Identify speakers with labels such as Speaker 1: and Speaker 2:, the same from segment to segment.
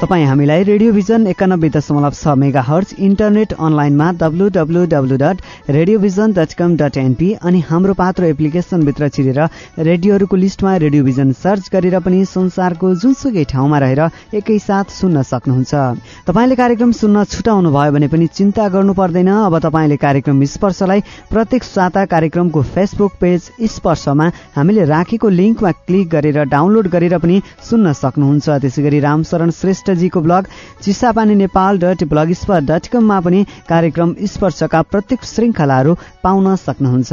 Speaker 1: तपाईँ हामीलाई radio vision एकानब्बे दशमलव छ मेगा हर्च इन्टरनेट अनलाइनमा W W W dot Radio Vision dot com dot NP अनि हाम्रो पात्रो एप्लिकेसनभित्र छिरेर रेडियोहरूको लिस्टमा रेडियो भिजन सर्च गरेर पनि संसारको जुनसुकै ठाउँमा रहेर एकैसाथ सुन्न सक्नुहुन्छ। तपाईँले कार्यक्रम सुन्न छुटाउनु भयो भने पनि चिन्ता गर्नु पर्दैन। अब तपाईँले कार्यक्रम स्पर्शलाई प्रत्येक साता कार्यक्रमको फेसबुक पेज स्पर्शमा हामीले राखेको लिङ्कमा क्लिक गरेर डाउनलोड गरेर पनि सुन्न सक्नुहुन्छ। त्यसै गरी रामशरण श्रेष्ठ जीको blog Chisapani Nepal dot blogspot dot कममा पनि कार्यक्रम स्पर्शका प्रत्येक श्रृङ्खलाहरू पाउन सक्नुहुन्छ।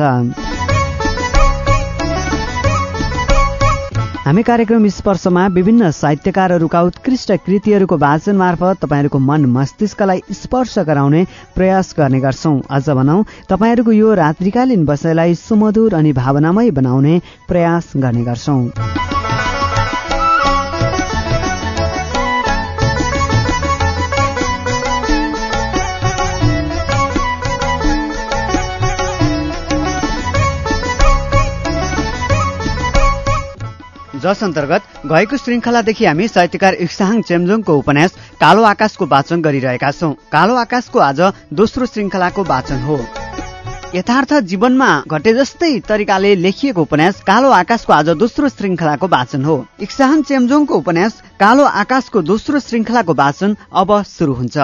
Speaker 1: हामी कार्यक्रम स्पर्शमा विभिन्न साहित्यकारहरूका उत्कृष्ट कृतिहरूको वाचन मार्फत तपाईँहरूको मन मस्तिष्कलाई स्पर्श गराउने प्रयास गर्ने गर्छौं। अझ भनौं तपाईँहरूको यो रात्रिकालीन बसाइलाई सुमधुर अनि भावनामय बनाउने प्रयास गर्ने गर्छौं। जस अन्तर्गत गएको श्रृङ्खलादेखि हामी साहित्यकार इक्साहाङ चेम्जोङको उपन्यास कालो आकाशको वाचन गरिरहेका छौं। कालो आकाशको आज दोस्रो श्रृङ्खलाको वाचन हो। यथार्थ जीवनमा घटे जस्तै तरिकाले लेखिएको उपन्यास कालो आकाशको आज दोस्रो श्रृङ्खलाको वाचन हो। इक्साहाङ चेम्जोङको उपन्यास कालो आकाशको दोस्रो श्रृङ्खलाको वाचन अब सुरु हुन्छ।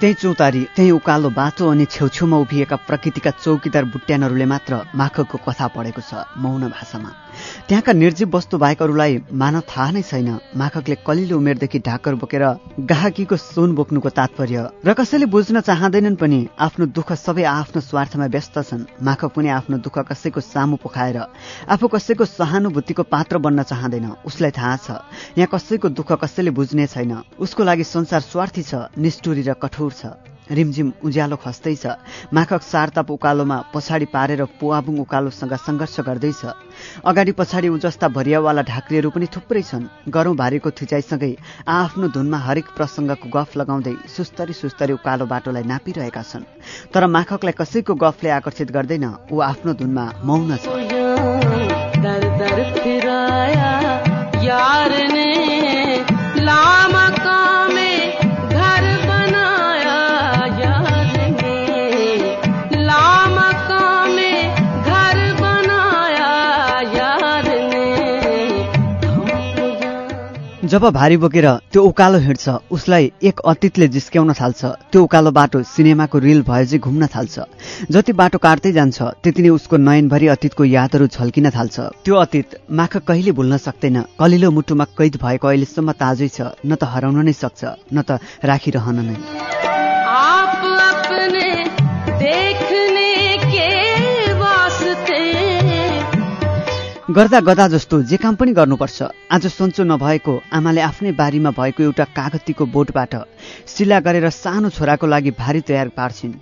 Speaker 1: त्यही चौतारी त्यही उकालो बाटो अनि छेउछेउमा उभिएका प्रकृतिका चौकीदार बुट्यानहरूले मात्र माखकको कथा पढेको छ मौन भाषामा। त्यहाँका निर्जीव वस्तु बाहेकहरूलाई मान थाहा नै छैन। माखकले कलिलो उमेरदेखि ढाकर बोकेर गाहकीको सुन बोक्नुको तात्पर्य र कसैले बुझ्न चाहँदैनन् पनि आफ्नो दुःख सबै आफ्नो स्वार्थमा व्यस्त छन्। माखक पनि आफ्नो दुःख कसैको सामु पोखाएर आफू कसैको सहानुभूतिको पात्र बन्न चाहँदैन। उसलाई थाहा छ यहाँ कसैको दुःख कसैले बुझ्ने छैन। उसको लागि संसार स्वार्थी छ निष्ठुरी र कठोर छ। रिमझिम उज्यालो खस्दैछ। माखक सारताप उकालोमा पछाडि पारेर पुवाबुङ उकालोसँग सङ्घर्ष गर्दैछ। अगाडि पछाडि ऊ जस्ता भरियावाला ढाक्रीहरू पनि थुप्रै छन्। गरौँ भारीको थिचाइसँगै आफ्नो धुनमा हरेक प्रसङ्गको गफ लगाउँदै सुस्तरी सुस्तरी उकालो बाटोलाई नापिरहेका छन्। तर माखकलाई कसैको गफले आकर्षित गर्दैन। ऊ आफ्नो धुनमा मौन छ। जब भारी बोकेर त्यो उकालो हिँड्छ उसलाई एक अतीतले जिस्क्याउन थाल्छ। त्यो उकालो बाटो सिनेमाको रिल भए चाहिँ घुम्न थाल्छ। जति बाटो काट्दै जान्छ त्यति नै उसको नयनभरि अतीतको यादहरू झल्किन थाल्छ। त्यो अतीत माख कहिले भुल्न सक्दैन। कलिलो मुटुमा कैद भएको अहिलेसम्म ताजै छ। न त हराउन नै सक्छ न त राखिरहन नै। गर्दा गदा जस्तो जे काम पनि गर्नुपर्छ। आज सन्चो नभएको आमाले आफ्नै बारीमा भएको एउटा कागतीको बोटबाट सिला गरेर सानो छोराको लागि भारी तयार पार्छिन्।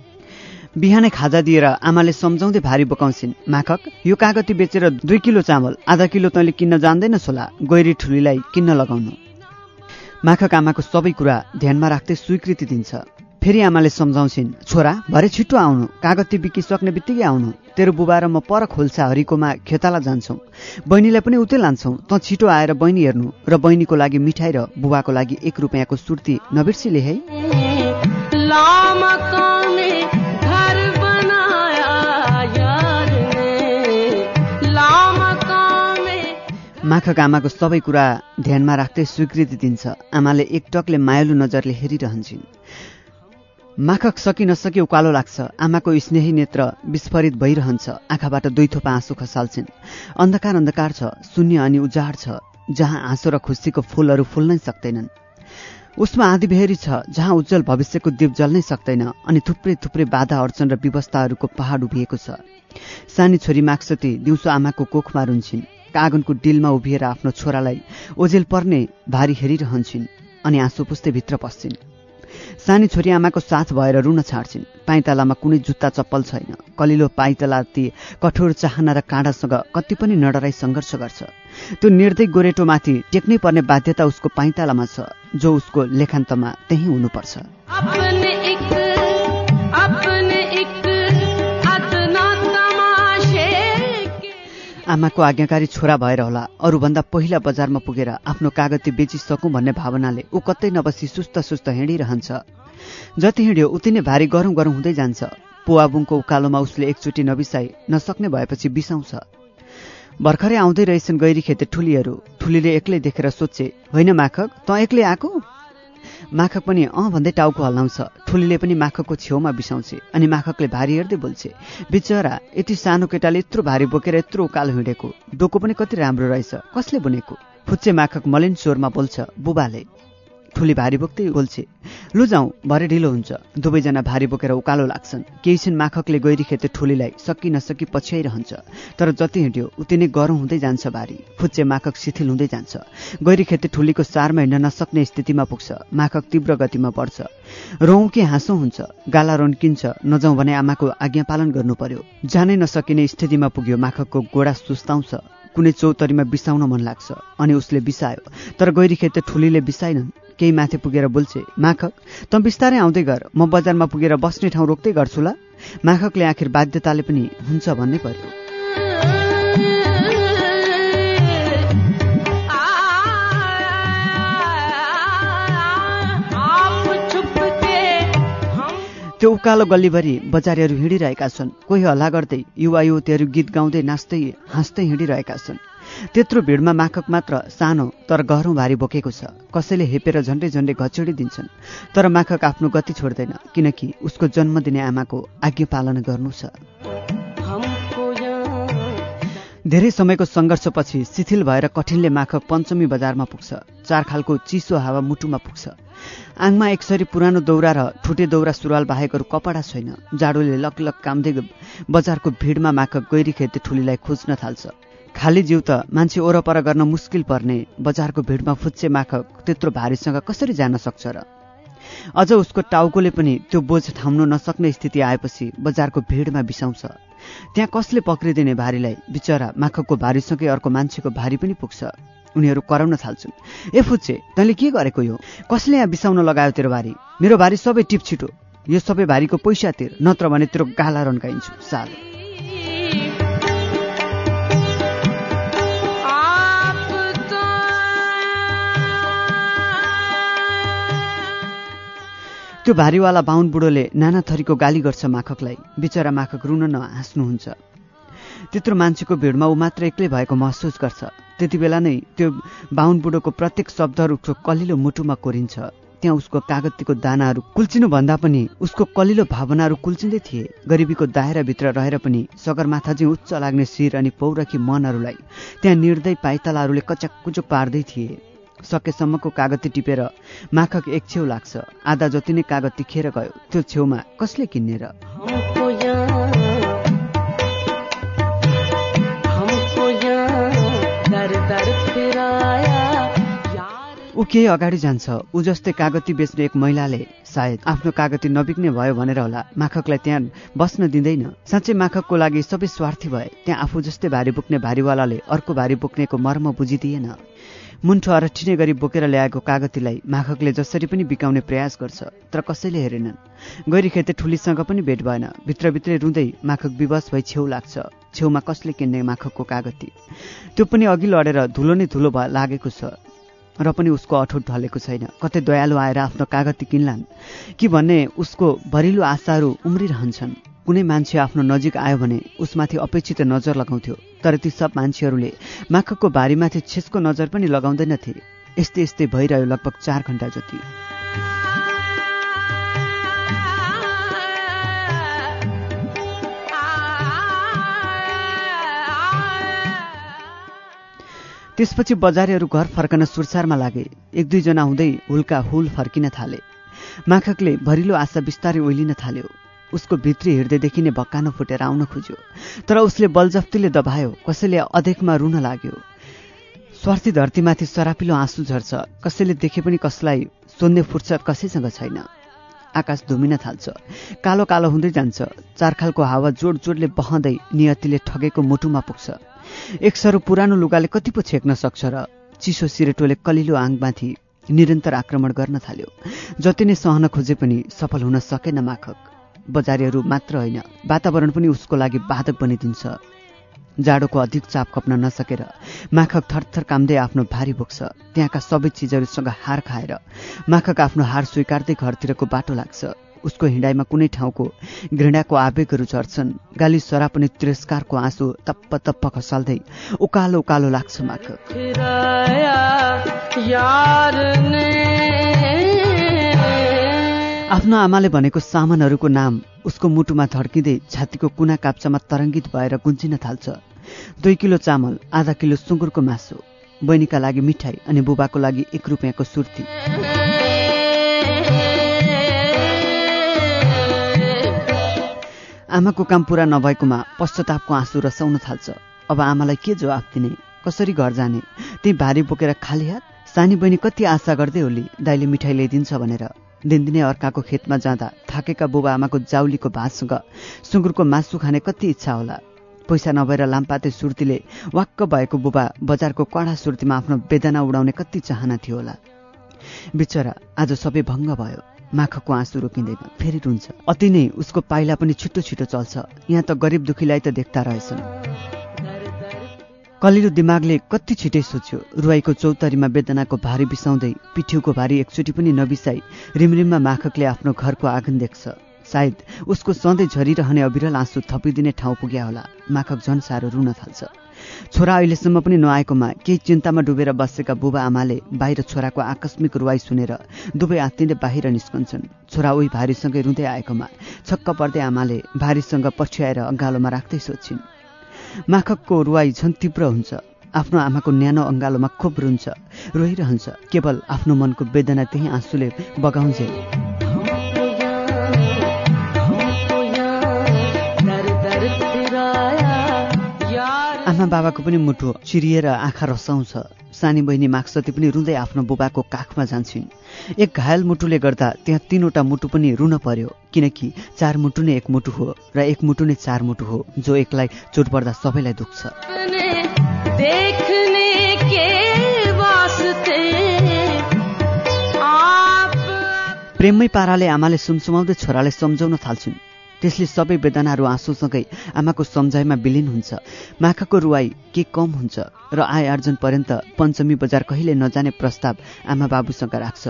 Speaker 1: बिहानै खाजा दिएर आमाले सम्झाउँदै भारी बोकाउँछिन्। माखक यो कागती बेचेर दुई किलो चामल आधा किलो तैँले किन्न जान्दैनस् होला गैरी ठुलीलाई किन्न लगाउनु। माखक आमाको सबै कुरा ध्यानमा राख्दै स्वीकृति दिन्छ। फेरि आमाले सम्झाउँछिन् छोरा भरे छिट्टो आउनु। कागती बिकिसक्ने बित्तिकै आउनु। तेरो बुबा र म पर खोल्सा हरिकोमा खेताला जान्छौँ। बहिनीलाई पनि उतै लान्छौँ। त छिटो आएर बहिनी हेर्नु र बहिनीको लागि मिठाई र बुबाको लागि एक रुपियाँको सुर्ती नबिर्सिले है। माखक आमाको सबै कुरा ध्यानमा राख्दै स्वीकृति दिन्छ। आमाले एकटकले मायालु नजरले हेरिरहन्छन्। माखक सकि नसकी उकालो लाग्छ। आमाको स्नेही नेत्र विस्फरित भइरहन्छ। आँखाबाट दुई थोपा आँसु खसाल्छिन्। अन्धकार अन्धकार छ शून्य अनि उजाड छ जहाँ हाँसो र खुसीको फूलहरू फुल्नै सक्दैनन्। उसमा आँधी बेहेरी छ जहाँ उज्जवल भविष्यको दीप जल्नै सक्दैन अनि थुप्रै थुप्रै बाधा अडचन र व्यवस्थाहरूको पहाड उभिएको छ। सानी छोरी माक्सती दिउँसो आमाको कोखमा रुन्छन्। आँगनको डिलमा उभिएर आफ्नो छोरालाई ओझेल पर्ने भारी हेरिरहन्छन् अनि आँसु पुस्दै भित्र पस्छिन्। सानी छोरी आमाको साथ भएर रुन छाड्छिन्। पाइतालामा कुनै जुत्ता चप्पल छैन। कलिलो पाइताला ती कठोर चाहना र काँडासँग कति पनि नडराई सङ्घर्ष गर्छ। त्यो निर्दय गोरेटोमाथि टेक्नै पर्ने बाध्यता उसको पाइतालामा छ जो उसको लेखान्तमा त्यही हुनुपर्छ। आमाको आज्ञाकारी छोरा भएर होला। अरूभन्दा पहिला बजारमा पुगेर आफ्नो कागती बेचिसकौँ भन्ने भावनाले ऊ कतै नबसी सुस्त सुस्त हिँडिरहन्छ। जति हिँड्यो उति नै भारी गरौँ गरौँ हुँदै जान्छ। पुवाबुङको उकालोमा उसले एकचोटि नबिसाई नसक्ने भएपछि बिसाउँछ। भर्खरै आउँदै रहेछन् गैरी खेते ठुलीहरू। ठुलीले एक्लै देखेर सोध्छे होइन माखक तँ एक्लै आएको? माखक पनि अँ भन्दै टाउको हल्लाउँछ। ठुलीले पनि माखकको छेउमा बिसाउँछे। अनि माखकले भारी हेर्दै बोल्छे बिचरा यति सानो केटाले यत्रो भारी बोकेर यत्रो उकालो हिँडेको। डोको पनि कति राम्रो रहेछ। कसले बुनेको? फुच्चे माखक मलिन स्वरमा बोल्छ बुबाले ठुली भारी बोक्दै बोल्छे लु जाउँ भरे ढिलो हुन्छ। दुवैजना भारी बोकेर उकालो लाग्छन्। केही छिन माखकले गैरी खेते ठुलीलाई सकि नसकी पछ्याइरहन्छ। तर जति हिँड्यो उति नै गरौँ हुँदै जान्छ भारी फुच्चे माखक शिथिल हुँदै जान्छ। गैरी खेते ठुलीको सारमा हिँड्न नसक्ने स्थितिमा पुग्छ। माखक तीव्र गतिमा बढ्छ। रौँ के हाँसो हुन्छ। गाला रन्किन्छ। नजाउँ भने आमाको आज्ञा पालन गर्नु पर्यो। जानै नसकिने स्थितिमा पुग्यो माखकको गोडा सुस्ताउँछ। कुनै चौतरीमा बिसाउन मन लाग्छ। अनि उसले बिसायो। तर गैरी खेते ठुलीले बिसाइनन्। केही माथि पुगेर बोल्छे माखक त बिस्तारै आउँदै गर। म बजारमा पुगेर बस्ने ठाउँ रोक्दै गर्छु ल। माखकले आखिर बाध्यताले पनि हुन्छ भन्नै पर्यो। त्यो उकालो गल्लीभरि बजारीहरू हिँडिरहेका छन्। कोही हल्ला गर्दै युवा युवतीहरू गीत गाउँदै नाच्दै हाँस्दै हिँडिरहेका छन्। त्यत्रो भिडमा माखक मात्र सानो तर गह्रौँ भारी बोकेको छ। कसैले हेपेर झन्डै झन्डै घचेडी दिन्छन्। तर माखक आफ्नो गति छोड्दैन किनकि उसको जन्म दिने आमाको आज्ञा पालना गर्नु छ। धेरै समयको सङ्घर्षपछि शिथिल भएर कठिनले माखक पञ्चमी बजारमा पुग्छ। चार खालको चिसो हावा मुटुमा पुग्छ। आङमा एकसरी पुरानो दौरा र ठुटे दौरा सुरुवाल बाहेकहरू कपडा छैन। जाडोले लकलक कामदै बजारको भिडमा माखक गैरी खेते ठुलीलाई खोज्न थाल्छ। खाली जिउ त मान्छे ओरपर गर्न मुस्किल पर्ने। बजारको भिडमा फुच्चे माखक त्यत्रो भारीसँग कसरी जान सक्छ र? अझ उसको टाउकोले पनि त्यो बोझ थाम्नु नसक्ने स्थिति आएपछि बजारको भिडमा बिसाउँछ। त्यहाँ कसले पक्रिदिने भारीलाई? बिचरा माखकको भारीसँगै अर्को मान्छेको भारी पनि पुग्छ। उनीहरू कराउन थाल्छन्। ए फुच्चे तैँले के गरेको यो? कसले यहाँ बिसाउन लगायो तेरो भारी मेरो भारी सबै टिप छिटो यो सबै भारीको पैसा तिर नत्र भने तेरो गाला रन्काइन्छु साल। त्यो भारीवाला बाहुन बुढोले नाना थरीको गाली गर्छ माखकलाई। बिचरा माखक रुन न हाँस्नुहुन्छ त्यत्रो मान्छेको भिडमा ऊ मात्र एक्लै भएको महसुस गर्छ। त्यति बेला नै त्यो बाहुन बुढोको प्रत्येक शब्दहरू उसको कलिलो मुटुमा कोरिन्छ। त्यहाँ उसको कागतीको दानाहरू कुल्चिनुभन्दा पनि उसको कलिलो भावनाहरू कुल्चिँदै थिए। गरिबीको दायराभित्र रहेर पनि सगरमाथा चाहिँ उच्च लाग्ने शिर अनि पौरखी मनहरूलाई त्यहाँ निर्दय पाइतालाहरूले कच्याकुचो पार्दै थिए। सकेसम्मको कागती टिपेर माखक एक छेउ लाग्छ। आधा जति नै कागती खेर गयो त्यो छेउमा कसले किन्ने र ऊ केही अगाडि जान्छ। ऊ जस्तै कागती बेच्ने एक महिलाले सायद आफ्नो कागती नबिक्ने भयो भनेर होला। माखकलाई त्यहाँ बस्न दिँदैन। साँच्चै माखकको लागि सबै स्वार्थी भए। त्यहाँ आफू जस्तै भारी बोक्ने भारीवालाले अर्को भारी बोक्नेको मर्म बुझिदिएन। मुन्ठो अरठिने गरी बोकेर ल्याएको कागतीलाई माखकले जसरी पनि बिकाउने प्रयास गर्छ तर कसैले हेरेनन्। गैरी खेते ठुलीसँग पनि भेट भएन। भित्रभित्रै रुँदै माखक विवश भई छेउ लाग्छ। छेउमा कसले किन्ने माखकको कागती? त्यो पनि अघि लडेर धुलो नै धुलो लागेको छ। र पनि उसको अठोट ढलेको छैन। कतै दयालु आएर आफ्नो कागती किन्लान्। कि भन्ने उसको भरिलो आशाहरू उम्रिरहन्छन्। कुनै मान्छे आफ्नो नजिक आयो भने उसमाथि अपेक्षित नजर लगाउँथ्यो। तर ती सब मान्छेहरूले माखकको बारीमाथि छेसको नजर पनि लगाउँदैनथे। यस्तै यस्तै भइरह्यो लगभग चार घन्टा जति। त्यसपछि बजारेहरू घर फर्कन सुरसारमा लागे। एक दुईजना हुँदै हुल्का हुल फर्किन थाले। माखकले भरिलो आशा बिस्तारै ओइलिन थाल्यो। उसको भित्री हृदयदेखि नै भक्कानो फुटेर आउन खोज्यो। तर उसले बलजफ्तीले दबायो कसैले अधेकमा रुन लाग्यो। स्वार्थी धरतीमाथि सरापिलो आँसु झर्छ। कसैले देखे पनि कसलाई सोध्ने फुर्सद कसैसँग छैन। आकाश धुमिन थाल्छ। कालो कालो हुँदै जान्छ। चारखालको हावा जोड जोडले बहँदै नियतिले ठगेको मुटुमा पुग्छ। एक सरो पुरानो लुगाले कति पो छेक्न सक्छ र चिसो सिरेटोले कलिलो आङमाथि निरन्तर आक्रमण गर्न थाल्यो। जति नै सहन खोजे पनि सफल हुन सकेन माखक। बजारीहरू मात्र होइन वातावरण पनि उसको लागि बाधक बनिदिन्छ। जाडोको अधिक चाप खप्न नसकेर माखक थरथर कामदै आफ्नो भारी बोक्छ। त्यहाँका सबै चिजहरूसँग हार खाएर माखक आफ्नो हार स्वीकार्दै घरतिरको बाटो लाग्छ। उसको हिँडाइमा कुनै ठाउँको घृणाको आवेगहरू झर्छन्। गाली सरा पनि तिरस्कारको आँसु तप्प तप्प खसाल्दै उकालो उकालो लाग्छ माखक। आफ्नो आमाले भनेको सामानहरूको नाम उसको मुटुमा धड्किँदै छातीको कुना काप्चामा तरङ्गित भएर गुन्जिन थाल्छ। दुई किलो चामल आधा किलो सुँगुरको मासु बहिनीका लागि मिठाई अनि बुबाको लागि एक रुपियाँको सुर्ती। आमाको काम पुरा नभएकोमा पश्चातापको आँसु रसाउन थाल्छ। अब आमालाई के जवाफ दिने? कसरी घर जाने? त्यही भारी बोकेर खाली हात? सानी बहिनी कति आशा गर्दै होली दाइले मिठाई ल्याइदिन्छ भनेर। दिनदिनै अर्काको खेतमा जाँदा थाकेका बुबा आमाको जाउलीको भातसँग सुँगुरको मासु खाने कति इच्छा होला। पैसा नभएर लामपाते सुर्तीले वाक्क भएको बुबा बजारको कडा सुर्तीमा आफ्नो वेदना उडाउने कति चाहना थियो होला। बिचरा आज सबै भङ्ग भयो। माखको आँसु रोकिँदैन फेरि रुन्छ। अति नै उसको पाइला पनि छिटो छिटो चल्छ। यहाँ त गरिब दुखीलाई त देख्दा रहेछन्। कलिलो दिमागले कति छिटै सोच्यो। रुवाईको चौतारीमा वेदनाको भारी बिसाउँदै पिठ्यौको भारी एकचोटि पनि नबिसाई रिमरिममा माखकले आफ्नो घरको आँगन देख्छ। सायद उसको सधैँ झरिरहने अविरल आँसु थपिदिने ठाउँ पुग्या होला। माखक झन् साह्रो रुन थाल्छ। छोरा अहिलेसम्म पनि नआएकोमा केही चिन्तामा डुबेर बसेका बुबा आमाले बाहिर छोराको आकस्मिक रुवाई सुनेर दुवै आत्तिँदै बाहिर निस्कन्छन्। छोरा उही भारीसँगै रुँदै आएकोमा छक्क पर्दै आमाले भारीसँग पछ्याएर अँगालोमा राख्दै सोध्छिन् माखकको रुवाई झन् तीव्र हुन्छ। आफ्नो आमाको न्यानो अङ्गालोमा खुब रुन्छ। रोइरहन्छ। केवल आफ्नो मनको वेदना त्यही आँसुले बगाउँछे। आमा बाबाको पनि मुटु चिरिएर आँखा रसाउँछ। सानी बहिनी माक्सती पनि रुँदै आफ्नो बुबाको काखमा जान्छन्। एक घायल मुटुले गर्दा त्यहाँ तीनवटा मुटु पनि रुन पर्यो किनकि चार मुटु नै एक मुटु हो र एक मुटु नै चार मुटु हो जो एकलाई चोट पर्दा सबैलाई दुख्छ। प्रेममै पाराले आमाले सुमसुमाउँदै छोरालाई सम्झाउन थाल्छन्। त्यसले सबै वेदनाहरू आँसुसँगै आमाको सम्झाइमा विलिन हुन्छ। माखाको रुवाई के कम हुन्छ र आय आर्जन पर्यन्त पञ्चमी बजार कहिले नजाने प्रस्ताव आमा बाबुसँग राख्छ।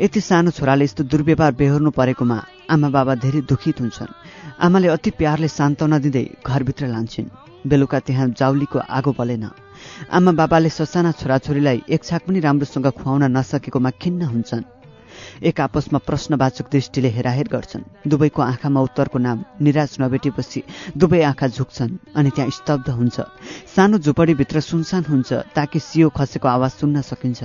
Speaker 1: यति सानो छोराले यस्तो दुर्व्यवहार बेहोर्नु परेकोमा आमा बाबा धेरै दुखित हुन्छन्। आमाले अति प्यारले सान्त्वना दिँदै घरभित्र लान्छन्। बेलुका त्यहाँ जाउलीको आगो बलेन। आमा बाबाले ससाना छोराछोरीलाई एक छाक पनि राम्रोसँग खुवाउन नसकेकोमा खिन्न हुन्छन्। एक आपसमा प्रश्नवाचक दृष्टिले हेराहेर गर्छन्। दुवैको आँखामा उत्तरको नाम निराश नभेटेपछि दुवै आँखा झुक्छन् अनि त्यहाँ स्तब्ध हुन्छ। सानो झुपडीभित्र सुनसान हुन्छ ताकि सियो खसेको आवाज सुन्न सकिन्छ।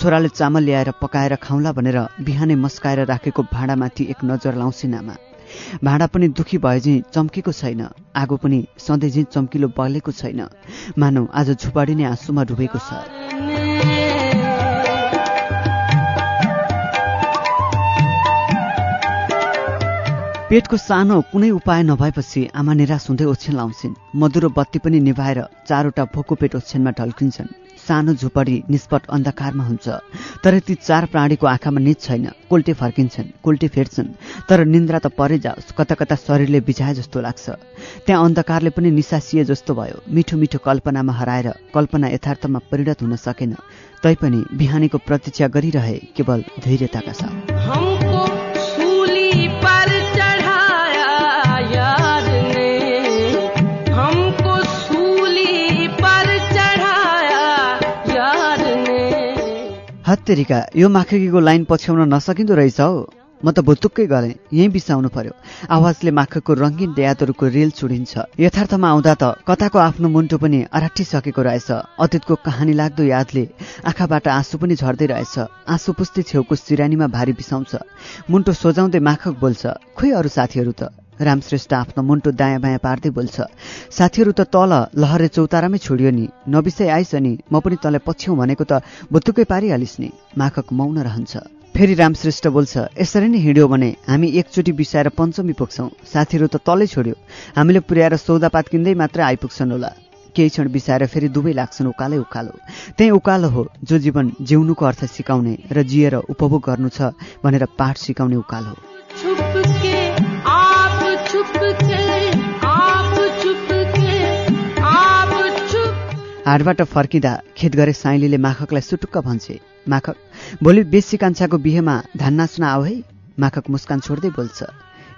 Speaker 1: छोराले चामल ल्याएर पकाएर खाउँला भनेर बिहानै मस्काएर राखेको भाँडामाथि एक नजर लाउँछिन् आमा। भाँडा पनि दुखी भए झैँ चम्केको छैन आगो पनि सधैँ झैँ चम्किलो बलेको छैन। मानौ आज झुपाडी नै आँसुमा डुबेको छ। पेटको सानो कुनै उपाय नभएपछि आमा निराश हुँदै ओछ्यान लाउँछिन्। मधुरो बत्ती पनि निभाएर चारवटा भोको पेट ओछ्यानमा ढल्किन्छन्। सानो झुपडी निष्पट अन्धकारमा हुन्छ तर ती चार प्राणीको आँखामा निज छैन। कोल्टे फर्किन्छन् कोल्टे फेर्छन् तर निन्द्रा त परे जाओस् कता कता शरीरले बिझाए जस्तो लाग्छ। त्यहाँ अन्धकारले पनि निसासिए जस्तो भयो। मिठो मिठो कल्पनामा हराएर कल्पना यथार्थमा परिणत हुन सकेन। तैपनि बिहानीको प्रतीक्षा गरिरहे केवल धैर्यताका साथ। हत्तेरिका यो माखकीको लाइन पछ्याउन नसकिँदो रहेछ हौ। म त भुतुक्कै गरेँ। यहीँ बिसाउनु पर्यो। आवाजले माखकको रङ्गीन ड्यातहरूको रेल चुडिन्छ। यथार्थमा आउँदा त कताको आफ्नो मुन्टो पनि अराटिसकेको रहेछ। अतीतको कहानी लाग्दो यादले आँखाबाट आँसु पनि झर्दै रहेछ। आँसु पुस्ती छेउको सिरानीमा भारी बिसाउँछ। मुन्टो सोझाउँदै माखक बोल्छ खोइ अरू साथीहरू त? रामश्रेष्ठ आफ्नो मुन्टो दायाँ बायाँ पार्दै बोल्छ साथीहरू त तल लहरे चौतारामै छोडियो नि। नबिसाइ आइस नि म पनि तँलाई पछ्यौँ भनेको त बुत्तुकै पारिहालिस् नि माखक मौन रहन्छ। फेरि रामश्रेष्ठ बोल्छ यसरी नै हिँड्यो भने हामी एकचोटि बिसाएर पञ्चमी पुग्छौँ। साथीहरू त तलै छोड्यो। हामीले पुर्याएर सौदापात किन्दै मात्रै आइपुग्छन् होला। केही क्षण बिसाएर फेरि दुवै लाग्छन् उकालै उकालो। त्यही उकालो हो जो जीवन जिउनुको अर्थ सिकाउने र जिएर उपभोग गर्नु छ भनेर पाठ सिकाउने उकालो हो। हाटबाट फर्किँदा खेत गरे साइलीले माखकलाई सुटुक्क भन्छे माखक भोलि बेसी कान्छाको बिहेमा धान नाच्न आऊ है? माखक मुस्कान छोड्दै बोल्छ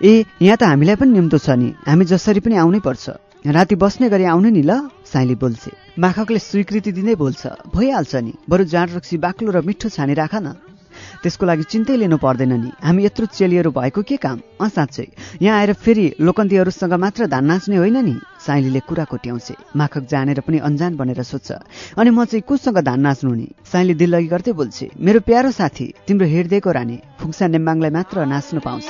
Speaker 1: ए यहाँ त हामीलाई पनि निम्तो छ नि हामी जसरी पनि आउनै पर्छ। राति बस्ने गरी आउने नि ल साइली बोल्छे। माखकले स्वीकृति दिँदै बोल्छ भइहाल्छ नि बरु जाँड रक्सी बाक्लो र मिठो छानी राख न। त्यसको लागि चिन्तै लिनु पर्दैन नि। हामी यत्रो चेलीहरू भएको के काम? अँ साँच्चै यहाँ आएर फेरि लोकन्तीहरूसँग मात्र धान नाच्ने होइन नि? साइलीले कुरा कोट्याउँछे। माखक जानेर पनि अनजान बनेर सोध्छ। अनि म चाहिँ कोसँग धान नाच्नु नि? साइली दिल्लगी गर्दै बोल्छे मेरो प्यारो साथी तिम्रो हिँड्दैको रानी फुक्सा नेम्बाङलाई मात्र नाच्नु पाउँछ।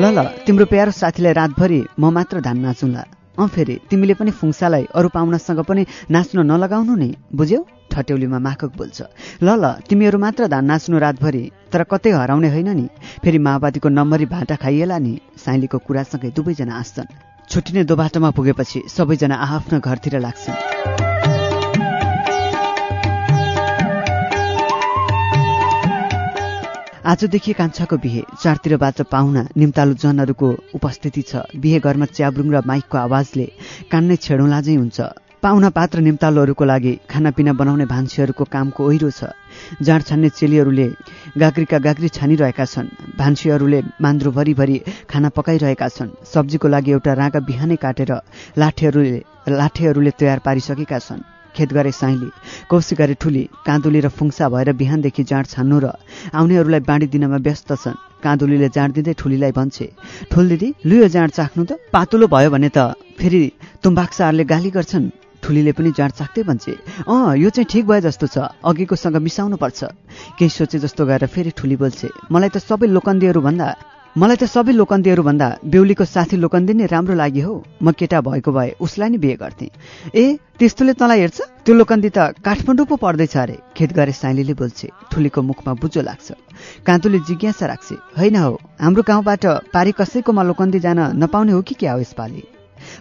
Speaker 1: ल ल तिम्रो प्यारो साथीलाई रातभरि म मात्र धान नाचुला। अँ फेरि तिमीले पनि फुङ्सालाई अरू पाहुनासँग पनि नाच्न नलगाउनु नि बुझ्यौ? ठट्यौलीमा माखक बोल्छ। ल ल तिमीहरू मात्र धान नाच्नु रातभरि तर कतै हराउने होइन नि। फेरि माओवादीको नम्बरी भाटा खाइएला नि साइलीको कुरासँगै दुवैजना हाँस्छन् छुट्टिने दोबाटोमा पुगेपछि सबैजना आआफ्नो घरतिर लाग्छन्। आजदेखि कान्छाको बिहे। चारतिरबाट पाहुना निम्तालु जनहरूको उपस्थिति छ। बिहे घरमा च्याब्रुङ र माइकको आवाजले कान नै छेडौँला झैँ हुन्छ। पाहुना पात्र निम्तालुहरूको लागि खानापिना बनाउने भान्सीहरूको कामको ओहिरो छ। जाँड छान्ने चेलीहरूले गाग्रीका गाग्री छानिरहेका छन्। भान्सीहरूले मान्द्रो भरिभरि खाना पकाइरहेका छन्। सब्जीको लागि एउटा रागा बिहानै काटेर लाठेहरूले लाठेहरूले तयार पारिसकेका छन्। खेत गरे साइली कौशी गरे ठुली काँदुली र फुङ्सा भएर बिहानदेखि जाँड छान्नु र आउनेहरूलाई बाँडिदिनमा व्यस्त छन्। काँदुलीले जाँड दिँदै ठुलीलाई भन्छे ठुल दिदी लुयो जाँड चाख्नु त पातुलो भयो भने त फेरि तुम्बाक्साहरूले गाली गर्छन् ठुलीले पनि जाँड चाख्दै भन्छे अँ यो चाहिँ ठिक भए जस्तो छ अघिकोसँग मिसाउनु पर्छ। केही सोचे जस्तो गएर फेरि ठुली बोल्छे मलाई त सबै लोकन्दीहरू भन्दा मलाई त सबै लोकन्दीहरू भन्दा बेहुलीको साथी लोकन्दी नै राम्रो लाग्यो हौ। म केटा भएको भए उसलाई नै बिहे गर्थेँ। ए त्यस्तोले तँलाई हेर्छ? त्यो लोकन्दी त काठमाडौँ पो पढ्दैछ अरे खेत गरे साइलीले बोल्छे। ठुलीको मुखमा बुझो लाग्छ। कान्तुले जिज्ञासा राख्छे होइन हौ हाम्रो गाउँबाट पारी कसैकोमा लोकन्दी जान नपाउने हो कि क्या हो यसपालि?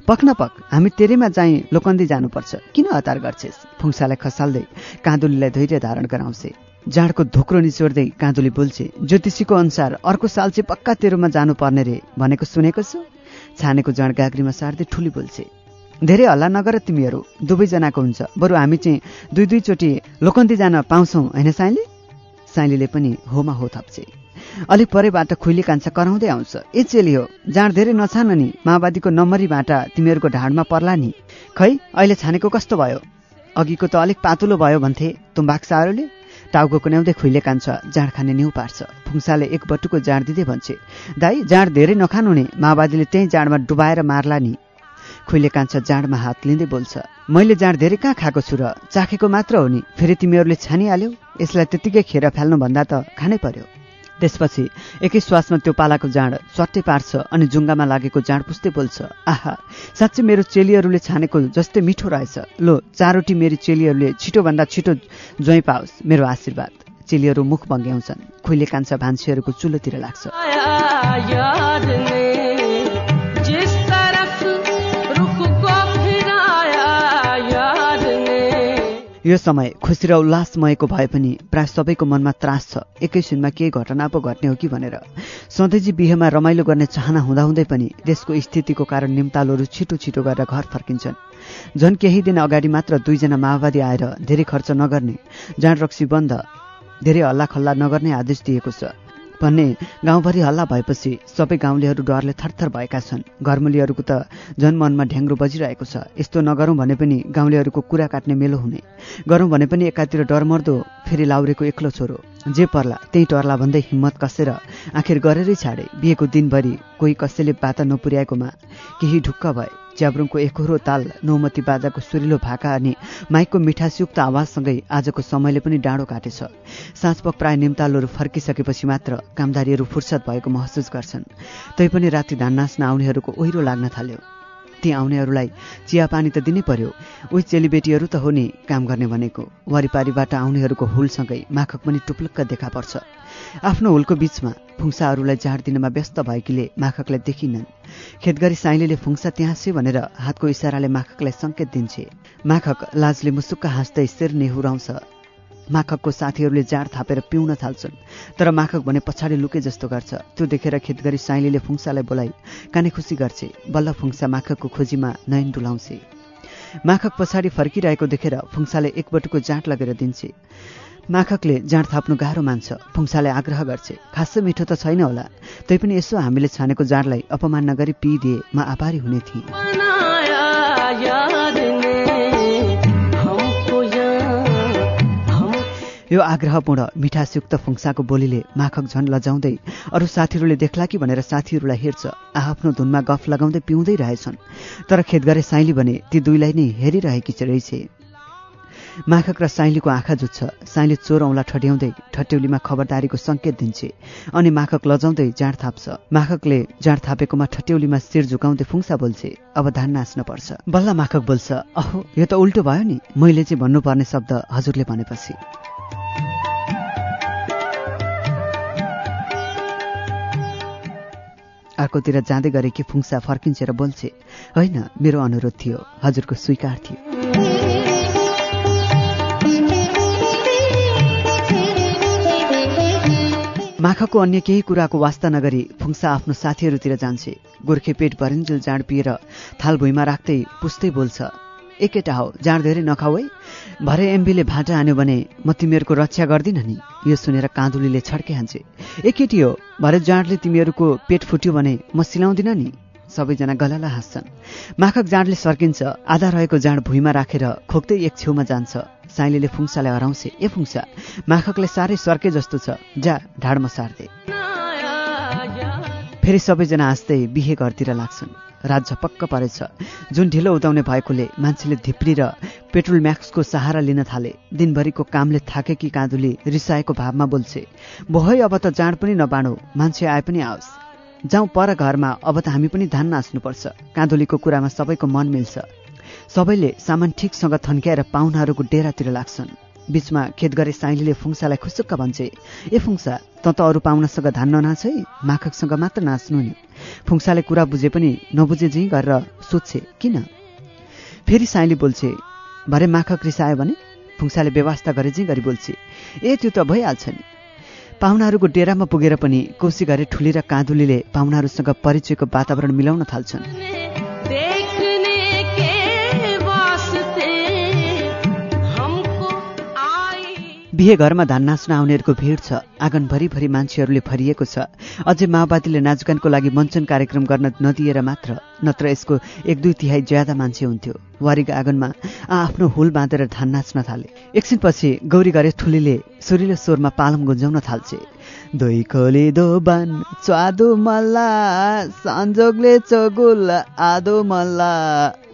Speaker 1: पक न पक हामी तेरैमा चाहिँ लोकन्दी जानुपर्छ। किन हतार गर्छेस्? फुङ्सालाई खसाल्दै काँदुलीलाई धैर्य धारण गराउँछे। जाँडको धोक्रो निचोड्दै काँदुली बोल्छे ज्योतिषीको अनुसार अर्को साल चाहिँ पक्का तेरोमा जानुपर्ने रे भनेको सुनेको छु। छानेको जाँड गाग्रीमा सार्दै ठुली बोल्छे धेरै हल्ला नगर तिमीहरू दुवैजनाको हुन्छ। बरु हामी चाहिँ दुई दुईचोटि लोकन्ती जान पाउँछौँ होइन साइली? साइलीले पनि होमा हो थप्छे अलिक परेबाट खुइली कान्छा कराउँदै आउँछ। ए चेली हो जाँड धेरै नछान नि। माओवादीको नम्बरीबाट तिमीहरूको ढाडमा पर्ला नि। खै अहिले छानेको कस्तो भयो? अघिको त अलिक पातुलो भयो भन्थे तुम्बाक सारोले टाउको कुन्याउँदै खुइले कान्छ जाँड खाने न्यु पार्छ। फुङ्साले एक बटुको जाँड दिँदै भन्छे दाई जाँड धेरै नखानु नि माओवादीले त्यही जाँडमा डुबाएर मार्ला नि। खुइले कान्छ जाँडमा हात लिँदै बोल्छ। मैले जाँड धेरै कहाँ खाएको छु र? चाखेको मात्र हो नि। फेरि तिमीहरूले छानिहाल्यौ? यसलाई त्यत्तिकै खेर फाल्नुभन्दा त खानै पर्यो। त्यसपछि एकै श्वासमा त्यो पालाको जाँड स्वाट्टै पार्छ अनि जुङ्गामा लागेको जाँड पुस्दै बोल्छ। आहा साँच्चै मेरो चेलीहरूले छानेको जस्तै मिठो रहेछ। लो चारवटी मेरी चेलीहरूले छिटोभन्दा छिटो ज्वाइँ पाओस् मेरो आशीर्वाद। चेलीहरू मुख बङ्ग्याउँछन् खुइले कान्छा भान्सेहरूको चुलोतिर लाग्छ। यो समय खुसी र उल्लासमयको भए पनि प्राय सबैको मनमा त्रास छ। एकैछिनमा केही घटना पो घट्ने हो कि भनेर। सधैँजी बिहेमा रमाइलो गर्ने चाहना हुँदाहुँदै पनि देशको स्थितिको कारण निम्तालोहरू छिटो छिटो गरेर घर फर्किन्छन्। झन् केही दिन अगाडि मात्र दुईजना माओवादी आएर धेरै खर्च नगर्ने जाँड रक्सी बन्द धेरै हल्ला खल्ला नगर्ने आदेश दिएको छ। भन्ने गाउँभरि हल्ला भएपछि सबै गाउँलेहरू डरले थरथर भएका छन्। घरमुलीहरूको त जनमनमा ढ्याङ्ग्रो बजिरहेको छ। यस्तो नगरौँ भने पनि गाउँलेहरूको कुरा काट्ने मेलो हुने। गरौँ भने पनि एकातिर डरमर्दो फेरि लाउरेको एक्लो छोरो। जे पर्ला त्यही टर्ला भन्दै हिम्मत कसेर आखिर गरेरै छाडे। बिहेको दिनभरि कोही कसैले बाता नपुर्याएकोमा केही ढुक्क भए। च्याब्रुङको एकहोरो ताल नौमती बाजाको सुरिलो भाका अनि माइकको मिठासयुक्त आवाजसँगै आजको समयले पनि डाँडो काटेछ। साँझपख प्राय निम्तालहरू फर्किसकेपछि मात्र कामदारीहरू फुर्सद भएको महसुस गर्छन्। तैपनि राति धान नाच्न आउनेहरूको ओहिरो लाग्न थाल्यो। ती आउनेहरूलाई चियापानी त दिनै पर्यो। उही चेलीबेटीहरू त हो नि काम गर्ने भनेको। वारिपारीबाट आउनेहरूको हुलसँगै माखक पनि टुप्लुक्क देखा पर्छ। आफ्नो हुलको बीचमा फुङ्साहरूलाई जाँड दिनमा व्यस्त भएकीले माखकलाई देखिनन्। खेतगरी साइलेले फुङ्सा त्यहाँ से भनेर हातको इसाराले माखकलाई सङ्केत दिन्छे। माखक लाजले मुसुक्क हाँस्दै शिर नेहुराउँछ। माखकको साथीहरूले जाँड थापेर पिउन थाल्छन् तर माखक भने पछाडि लुके जस्तो गर्छ। त्यो देखेर खेतगरी साइलीले फुङ्सालाई बोलाइ काने खुसी गर्छे बल्ल फुङ्सा माखकको खोजीमा नयन डुलाउँछे माखक पछाडि फर्किरहेको देखेर फुङ्साले एकबटुको जाँट लगेर दिन्छे। माखकले जाँड थाप्नु गाह्रो मान्छ। फुङ्साले आग्रह गर्छे। खासै मिठो त छैन होला। तैपनि यसो हामीले छानेको जाँडलाई अपमान नगरी पिइदिए म आभारी हुने थिएँ। यो आग्रहपूर्ण मिठासयुक्त फुङ्साको बोलीले माखक झन् लजाउँदै अरू साथीहरूले देख्ला कि भनेर साथीहरूलाई हेर्छ। आफ्नो धुनमा गफ लगाउँदै पिउँदै रहेछन्। तर खेत गरे साइली भने ती दुईलाई नै हेरिरहेकी रहेछे। माखक र साइलीको आँखा जुत्छ। साइली चोर औँला ठट्याउँदै ठट्यौलीमा खबरदारीको सङ्केत दिन्छे। अनि माखक लजाउँदै जाँड थाप्छ। माखकले जाँड थापेकोमा ठट्यौलीमा शिर झुकाउँदै फुङ्सा बोल्छे। अब धान नाच्न पर्छ। बल्ल माखक बोल्छ अहो यो त उल्टो भयो नि। मैले चाहिँ भन्नुपर्ने शब्द हजुरले भनेपछि। अर्कोतिर जाँदै गरेकी फुङ्सा फर्किन्छ र बोल्छे होइन मेरो अनुरोध थियो। हजुरको स्वीकार थियो। माखको अन्य केही कुराको वास्ता नगरी फुङ्सा आफ्नो साथीहरूतिर जान्छे। गोर्खे पेट भरिन्जेल जाँड पिएर थाल भुइँमा राख्दै पुस्दै बोल्छ। एकेटा हो जाँड धेरै नखाऊ है। भरे एमबीले भाटा हान्यो भने म तिमीहरूको रक्षा गर्दिनँ नि। यो सुनेर काँदुलीले छड्के हान्छे। एकेटी हो भरे जाँडले तिमीहरूको पेट फुट्यो भने म सिलाउँदिनँ नि। सबैजना गलला हाँस्छन्। माखक जाँडले सर्किन्छ आधा रहेको जाँड भुइँमा राखेर खोक्दै एक छेउमा जान्छ। साइलीले फुङ्सालाई हराउँछे ए फुङ्सा माखकले साह्रै सर्के जस्तो छ जा ढाडमा सार्दे फेरि सबैजना हाँस्दै बिहे घरतिर लाग्छन्। रात झपक्क परेछ। जुन ढिलो उदाउने भएकोले मान्छेले धिप्री र पेट्रोल म्याक्सको सहारा लिन थाले। दिनभरिको कामले थाकेकी काँदुली रिसाएको भावमा बोल्छे बोहै अब त जाँड पनि नबाँडौ मान्छे आए पनि आओस्। जाउँ पर घरमा अब त हामी पनि धान नाच्नुपर्छ। काँदुलीको कुरामा सबैको मन मिल्छ। सबैले सामान ठिकसँग थन्क्याएर पाहुनाहरूको डेरातिर लाग्छन्। बीचमा खेत गरे साइलीले फुङ्सालाई खुसुक्क भन्छे ए फुङ्सा त त अरू पाहुनासँग धान ननाच है माखकसँग मात्र नाच्नु नि। फुङ्साले कुरा बुझे पनि नबुझे झैँ गरेर सोध्छे किन? फेरि साइली बोल्छे भरे माखक रिसायो भने? फुङ्साले व्यवस्था गरे झैँ गरी बोल्छे ए त्यो त भइहाल्छ नि। पाहुनाहरूको डेरामा पुगेर पनि कोसी गरे ठुली र काँदुलीले पाहुनाहरूसँग परिचयको वातावरण मिलाउन थाल्छन्। बिहे घरमा धान नाच्न आउनेहरूको भिड छ। आँगन भरिभरि मान्छेहरूले भरिएको छ। अझै माओवादीले नाचगानको लागि मञ्चन कार्यक्रम गर्न नदिएर मात्र नत्र यसको एक दुई तिहाई ज्यादा मान्छे हुन्थ्यो। वारीको आँगनमा आफ्नो हुल बाँधेर धान नाच्न थाले। एकछिनपछि गौरी गरे ठुलीले सुरिलो स्वरमा पालम गुन्जाउन थाल्छे। दोइ खोली दोबान च्वादो मल्ला संजोगले चगुल आदो मल्ला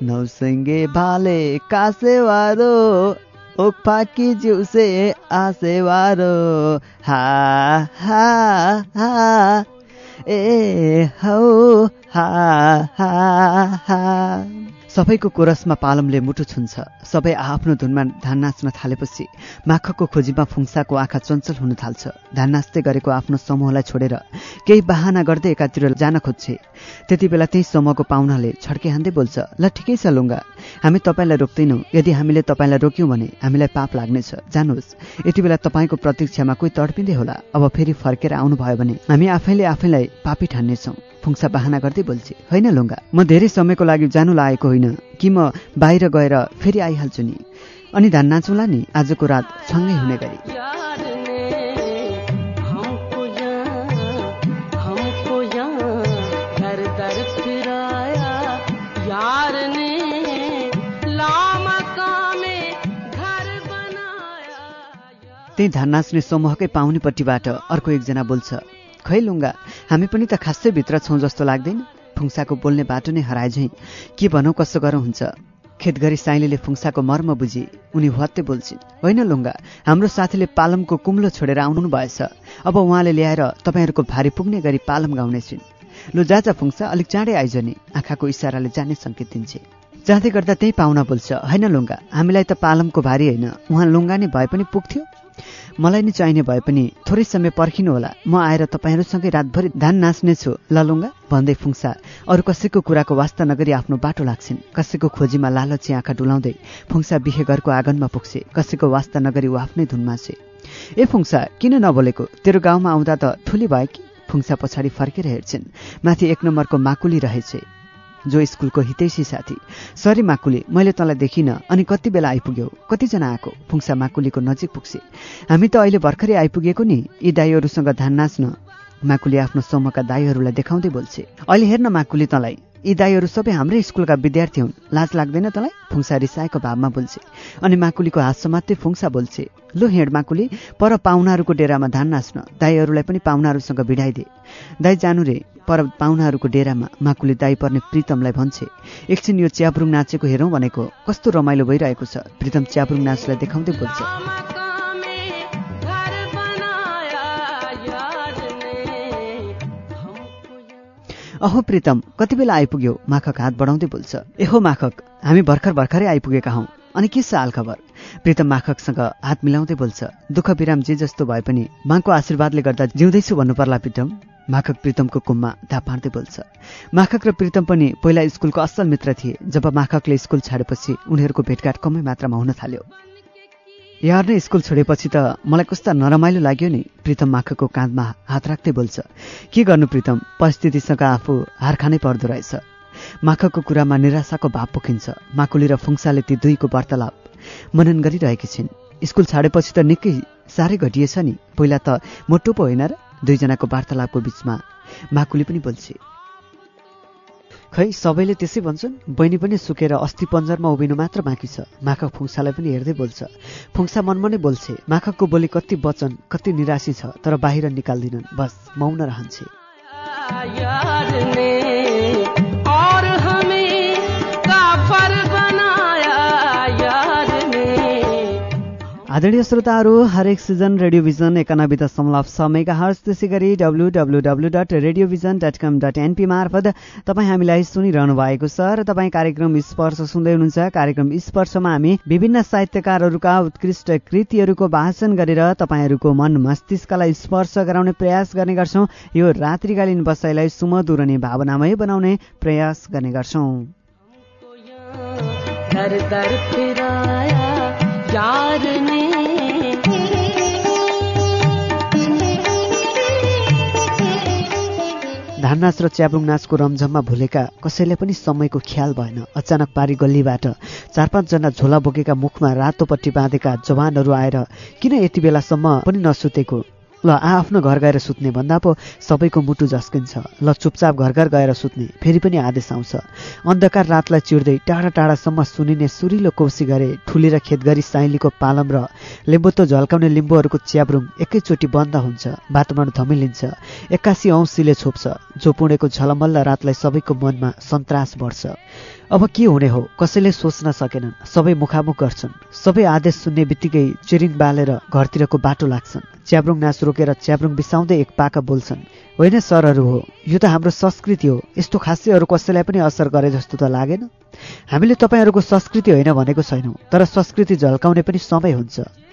Speaker 1: नौसङ्गे भाले कासेवारो ओक फाकी जिउसे आसेवारो। हा हा हा। ए हौ हा हा हा। सबैको कोरसमा पालमले मुटु छुन्छ। सबै आफ्नो धुनमा धान नाच्न थालेपछि माखकको खोजीमा फुङ्साको आँखा चञ्चल हुन थाल्छ। धान नाच्दै गरेको आफ्नो समूहलाई छोडेर केही बाहना गर्दै एकातिर जान खोज्छे। त्यति बेला त्यही समूहको पाहुनाले छड्के हान्दै बोल्छ ल ठिकै छ लुङ्गा। हामी तपाईँलाई रोक्दैनौँ। यदि हामीले तपाईँलाई रोक्यौँ भने हामीलाई पाप लाग्नेछ। जानुहोस्। यति बेला तपाईँको प्रतीक्षामा कोही तडपिँदै होला। अब फेरि फर्केर आउनुभयो भने हामी आफैले आफैलाई पापी ठान्नेछौँ। फुङ्सा बाहना गर्दै बोल्छे होइन लुङ्गा म धेरै समयको लागि जानु लागेको होइन कि म बाहिर गएर फेरि आइहाल्छु नि? अनि धान नाचौँला नि? आजको रात सँगै हुने गरी। त्यही धान नाच्ने समूहकै पाहुनीपट्टिबाट अर्को एकजना बोल्छ खै लुङ्गा हामी पनि त खासै भित्र छौँ जस्तो लाग्दैन। फुङ्साको बोल्ने बाटो नै हराए झैँ के भनौँ कसो गरौँ हुन्छ। खेतगरी साइलीले फुङ्साको मर्म बुझी। उनी हुवात्ते बोल्छिन् होइन लुङ्गा हाम्रो साथीले पालमको कुम्लो छोडेर आउनु भएछ। अब उहाँले ल्याएर तपाईँहरूको भारी पुग्ने गरी पालम गाउनेछिन्। लु जा जा फुङ्सा अलिक चाँडै आइज नि। आँखाको इसाराले जाने सङ्केत दिन्छे। जाँदै गर्दा त्यही पाहुना बोल्छ होइन लुङ्गा हामीलाई त पालमको भारी होइन। उहाँ लुङ्गा नै भए पनि पुग्थ्यो। मलाई नि चाहिने भए पनि थोरै समय पर्खिनु होला। म आएर तपाईँहरूसँगै रातभरि धान नाच्नेछु। ललुङ्गा भन्दै फुङ्सा अरू कसैको कुराको वास्ता नगरी आफ्नो बाटो लाग्छिन्। कसैको खोजीमा लालची आँखा डुलाउँदै फुङ्सा बिहे घरको आँगनमा पुग्छे। कसैको वास्ता नगरी ऊ आफ्नै धुनमा छे। ए फुङ्सा किन नबोलेको? तेरो गाउँमा आउँदा त ठुली भयो कि? फुङ्सा पछाडि फर्केर हेर्छिन्। माथि एक नम्बरको माकुली रहेछ। जो स्कुलको हितैसी साथी। सरी माकुली मैले तँलाई देखिनँ अनि कति बेला आइपुग्यौ? कतिजना आएको? फुङ्सा माकुलीको नजिक पुग्छे हामी त अहिले भर्खरै आइपुगेको नि। यी दाईहरूसँग धान नाच्न। माकुली आफ्नो समूहका दाईहरूलाई देखाउँदै बोल्छे अहिले हेर्न माकुली तँलाई। यी दाईहरू सबै हाम्रै स्कुलका विद्यार्थी हुन्। लाज लाग्दैन तँलाई? फुङ्सा रिसाएको भावमा बोल्छे। अनि माकुलीको हात समात्दै फुङ्सा बोल्छे। लु हिँड माकुली पर पाहुनाहरूको डेरामा धान नाच्न। दाईहरूलाई पनि पाहुनाहरूसँग भिडाइदे दाई जानु रे पर पाहुनाहरूको डेरामा। माकुली दाई पर्ने प्रितमलाई भन्छे एकछिन यो च्याब्रुङ नाचेको हेरौँ भनेको। कस्तो रमाइलो भइरहेको छ। प्रितम च्याब्रुङ नाचलाई देखाउँदै बोल्छ। अहो प्रितम कति बेला आइपुग्यो? माखक हात बढाउँदै बोल्छ। एहो माखक हामी भर्खर भर्खरै आइपुगेका हौँ। अनि के छ हालखबर प्रितम माखकसँग हात मिलाउँदै बोल्छ। दुःख विराम जे जस्तो भए पनि माको आशीर्वादले गर्दा जिउँदैछु भन्नु पर्ला प्रितम। माखक प्रितमको कुममा धाप पार्दै बोल्छ। माखक र प्रितम पनि पहिला स्कुलको असल मित्र थिए। जब माखकले स्कुल छाडेपछि उनीहरूको भेटघाट कमै मात्रामा हुन थाल्यो। यार नै स्कुल छोडेपछि त मलाई कस्ता नरमाइलो लाग्यो नि। प्रितम माखकको काँधमा हात राख्दै बोल्छ के गर्नु प्रितम? परिस्थितिसँग आफू हार खानै पर्दो रहेछ। माखकको कुरामा निराशाको भाव पोखिन्छ। माकुली र फुङ्साले ती दुईको वार्तालाप मनन गरिरहेकी छिन्। स्कुल छाडेपछि त निकै साह्रै घटिएछ नि। पहिला त मोटो पो होइन र दुईजनाको वार्तालापको बिचमा माकुली पनि बोल्छे। खै सबैले त्यसै भन्छन् बहिनी पनि सुकेर अस्ति पन्जरमा उभिनु मात्र बाँकी छ। माखक फुङ्सालाई पनि हेर्दै बोल्छ। फुङ्सा मनमा नै बोल्छे माखकको बोली कति वचन कति निराशी छ तर बाहिर निकाल्दिनन्। बस मौन रहन्छे। आदरणीय श्रोताहरू हरेक सिजन रेडियोभिजन एकानब्बे दशमलव मेगा हर्स त्यसै गरी W W W dot Radio Vision dot com dot NP मार्फत तपाईँ हामीलाई सुनिरहनु भएको छ र तपाईँ कार्यक्रम स्पर्श सुन्दै हुनुहुन्छ। कार्यक्रम स्पर्शमा हामी विभिन्न साहित्यकारहरूका उत्कृष्ट कृतिहरूको वाचन गरेर तपाईँहरूको मन मस्तिष्कलाई स्पर्श गराउने प्रयास गर्ने गर्छौँ। यो रात्रिकालीन बसाइलाई सुमधुर अनि भावनामय बनाउने प्रयास गर्ने गर्छौँ।
Speaker 2: हमको यहाँ दर दर फिराया यार ने
Speaker 1: धान नाच र च्याब्रुङ नाचको रमझममा भुलेका कसैले पनि समयको ख्याल भएन। अचानक पारी गल्लीबाट चार पाँचजना झोला बोकेका मुखमा रातो पट्टी बाँधेका जवानहरू आएर किन यति बेलासम्म पनि नसुतेको? ल आ आफ्नो घर गएर सुत्ने भन्दा पो सबैको मुटु झस्किन्छ। ल चुपचाप घर घर गएर सुत्ने फेरि पनि आदेश आउँछ। अन्धकार रातलाई चिर्दै टाढा टाढासम्म सुनिने सुरिलो कोसी गरे ठुली र खेतगरी साइलीको पालम र लिम्बुतो झल्काउने लिम्बूहरूको च्याब्रुङ एकैचोटि बन्द हुन्छ। वातावरण धमिलिन्छ। एक्कासी औँसीले छोप्छ। जो पुणेको झलमल्ल रातलाई सबैको मनमा सन्तास बढ्छ। अब के हुने हो? कसैले सोच्न सकेनन् सबै मुखामुख गर्छन्। सबै आदेश सुन्ने बित्तिकै चिरिङ बालेर घरतिरको बाटो लाग्छन्। च्याब्रुङ नाच रोकेर च्याब्रुङ बिसाउँदै एक पाका बोल्छन्। होइन सरहरू हो यो त हाम्रो संस्कृति हो। यस्तो खासै अरू कसैलाई पनि असर गरे जस्तो त लागेन। हामीले तपाईँहरूको संस्कृति होइन भनेको छैनौँ तर संस्कृति झल्काउने पनि समय हुन्छ।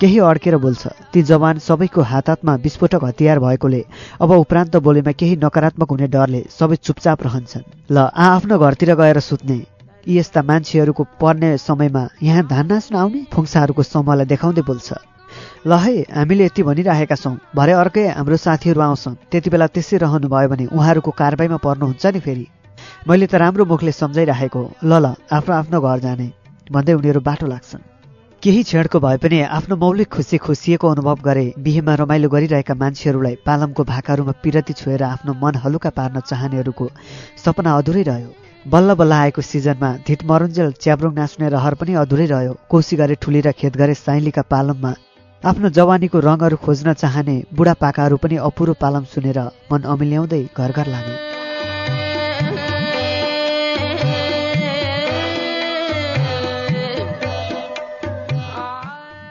Speaker 1: केही अड्केर बोल्छ। ती जवान सबैको हात हातमा विस्फोटक हतियार भएकोले अब उपरान्त बोलेमा केही नकारात्मक हुने डरले सबै चुपचाप रहन्छन्। ल आ आफ्नो घरतिर गएर सुत्ने। यी यस्ता मान्छेहरूको पर्ने समयमा यहाँ धान नाच्न आउने फुङ्साहरूको समूहलाई देखाउँदै बोल्छ। ल है हामीले यति भनिराखेका छौँ। भरे अर्कै हाम्रो साथीहरू आउँछन्। त्यति बेला त्यसै रहनुभयो भने उहाँहरूको कारबाहीमा पर्नुहुन्छ नि फेरि। मैले त राम्रो मुखले सम्झाइराखेको ल ल आफ्नो आफ्नो घर जाने। भन्दै उनीहरू बाटो लाग्छन्। केही क्षणको भए पनि आफ्नो मौलिक खुसी खुसिएको अनुभव गरे बिहेमा रमाइलो गरिरहेका मान्छेहरूलाई पालमको भाकाहरूमा पिरती छोएर आफ्नो मन हलुका पार्न चाहनेहरूको सपना अधुरै रह्यो। बल्ल बल्ल आएको सिजनमा धित मरुन्जेल च्याब्रुङ नाच्ने रहर पनि अधुरै रह्यो। कोसी गरे ठुली र खेत गरे साइलीका पालममा आफ्नो जवानीको रङहरू खोज्न चाहने बुढापाकाहरू पनि अपुरो पालम सुनेर मन अमिल्याउँदै घर घर लागे।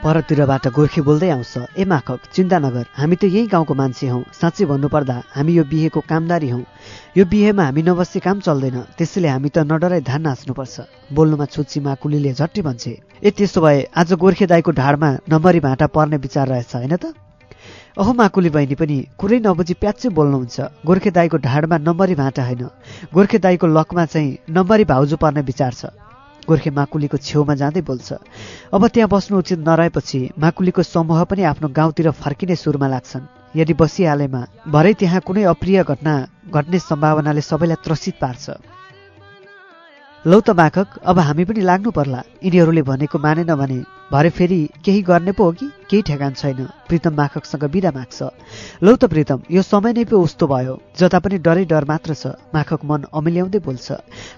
Speaker 1: परतिरबाट गोर्खे बोल्दै आउँछ। ए माखक चिन्ता नगर हामी त यही गाउँको मान्छे हौँ। साँच्चै भन्नुपर्दा हामी यो बिहेको कामदारी हौँ। यो बिहेमा हामी नबसे काम चल्दैन। त्यसैले हामी त नडराई धान नाच्नुपर्छ। बोल्नुमा छुच्ची माकुलीले झट्टी भन्छे। ए त्यसो भए आज गोर्खे दाईको ढाडमा नम्बरी भाँटा पर्ने विचार रहेछ होइन त? अहो माकुली बहिनी पनि कुरै नबुझी प्याच्चै बोल्नुहुन्छ। गोर्खे दाईको ढाडमा नम्बरी भाँटा होइन। गोर्खे दाईको लकमा चाहिँ नम्बरी भाउजू पर्ने विचार छ। गोर्खे माकुलीको छेउमा जाँदै बोल्छ अब त्यहाँ बस्नु उचित नरहेपछि माकुलीको समूह पनि आफ्नो गाउँतिर फर्किने सुरमा लाग्छन्। यदि बसिहालेमा भरै त्यहाँ कुनै अप्रिय घटना घट्ने सम्भावनाले सबैलाई त्रसित पार्छ। लौ त माखक अब हामी पनि लाग्नु पर्ला। यिनीहरूले भनेको मानेन भने भरे फेरि केही गर्ने पो हो कि? केही ठेगान छैन। प्रितम माखकसँग बिदा माग्छ। लौ त प्रितम यो समय नै पो उस्तो भयो। जता पनि डरै डर मात्र छ। माखक मन अमिल्याउँदै बोल्छ।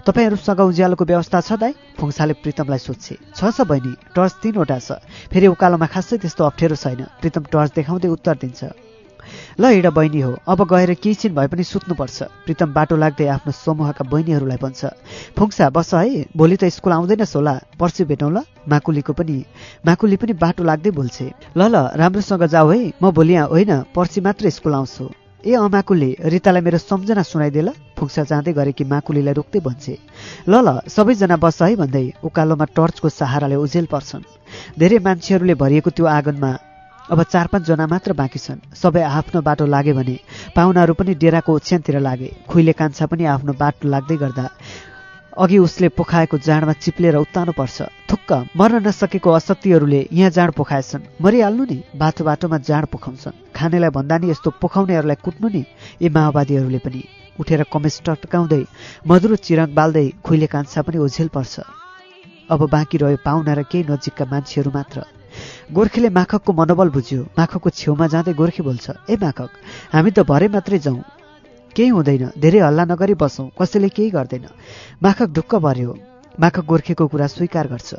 Speaker 1: तपाईँहरूसँग उज्यालोको व्यवस्था छ दाइ फुङसाले प्रितमलाई सोध्छे। छ छ बहिनी टर्च तिनवटा छ। फेरि उकालोमा खासै त्यस्तो अप्ठ्यारो छैन। प्रितम टर्च देखाउँदै उत्तर दिन्छ। ल हिँड बहिनी हो। अब गएर केही छिन भए पनि सुत्नुपर्छ। प्रितम बाटो लाग्दै आफ्नो समूहका बहिनीहरूलाई भन्छ फुङ्सा बस है। भोलि त स्कुल आउँदैनस् होला। पर्सि भेटौँ ल। माकुलीको पनि माकुली पनि बाटो लाग्दै बोल्छे ल ल राम्रोसँग जाऊ है। म भोलि होइन। पर्सि मात्र स्कुल आउँछु। ए अमाकुले रितालाई मेरो सम्झना सुनाइदिए ल। फुक्सा जाँदै गरेकी माकुलीलाई रोक्दै भन्छे ल ल सबैजना बस है भन्दै उकालोमा टर्चको सहाराले उजेल पर्छन्। धेरै मान्छेहरूले भरिएको त्यो आँगनमा अब चार पाँचजना मात्र बाँकी छन्। सबै आफ्नो बाटो लागे भने पाहुनाहरू पनि डेराको ओछ्यानतिर लागे। खुइले कान्छा पनि आफ्नो बाटो लाग्दै गर्दा अघि उसले पोखाएको जाँडमा चिप्लेर उत्तानो पर्छ थुक्क मर्न नसकेको असक्तिहरूले यहाँ जाँड पोखाएछन्। मरिहाल्नु नि बाटो बाटोमा जाँड पोखाउँछन् खानेलाई भन्दा नि यस्तो पोखाउनेहरूलाई कुट्नु नि यी माओवादीहरूले पनि। उठेर कमेस टटकाउँदै मधुरो चिरङ बाल्दै खुइले कान्छा पनि ओझेल पर्छ अब बाँकी रह्यो पाहुना र केही नजिकका मान्छेहरू मात्र। गोर्खेले माखकको मनोबल बुझ्यो। माखकको छेउमा जाँदै गोर्खे बोल्छ ए माखक हामी त भरे मात्रै जाउँ। केही हुँदैन धेरै हल्ला नगरी बसौँ कसैले केही गर्दैन। माखक ढुक्क भर्यो। माखक गोर्खेको कुरा स्वीकार गर्छ।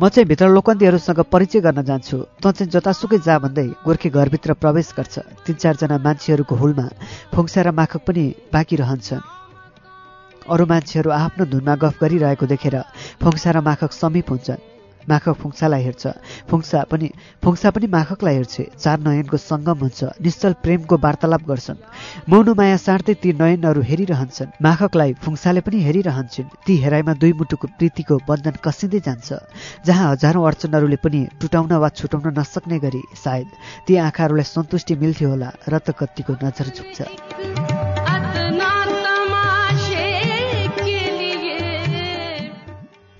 Speaker 1: म चाहिँ भित्र लोकन्तीहरूसँग परिचय गर्न जान्छु। त चाहिँ जतासुकै जा भन्दै गोर्खे घरभित्र प्रवेश गर्छ। तिन चारजना मान्छेहरूको हुलमा फुङ्सा र माखक पनि बाँकी रहन्छन्। अरू मान्छेहरू आफ्नो धुनमा गफ गरिरहेको देखेर फुङ्सा र माखक समीप हुन्छन्। माखक फुङ्सालाई हेर्छ। फुङ्सा पनि फुङ्सा पनि माखकलाई हेर्छ। चार नयनको सङ्गम हुन्छ। निश्चल प्रेमको वार्तालाप गर्छन्। मौन माया साँड्दै ती नयनहरू हेरिरहन्छन्। माखकलाई फुङ्साले पनि हेरिरहन्छन्। ती हेराइमा दुई मुटुको प्रीतिको बन्धन कसिँदै जान्छ। जहाँ हजारौँ अडचनहरूले पनि टुटाउन वा छुटाउन नसक्ने गरी सायद ती आँखाहरूलाई सन्तुष्टि मिल्थ्यो होला र त कतिको नजर झुक्छ।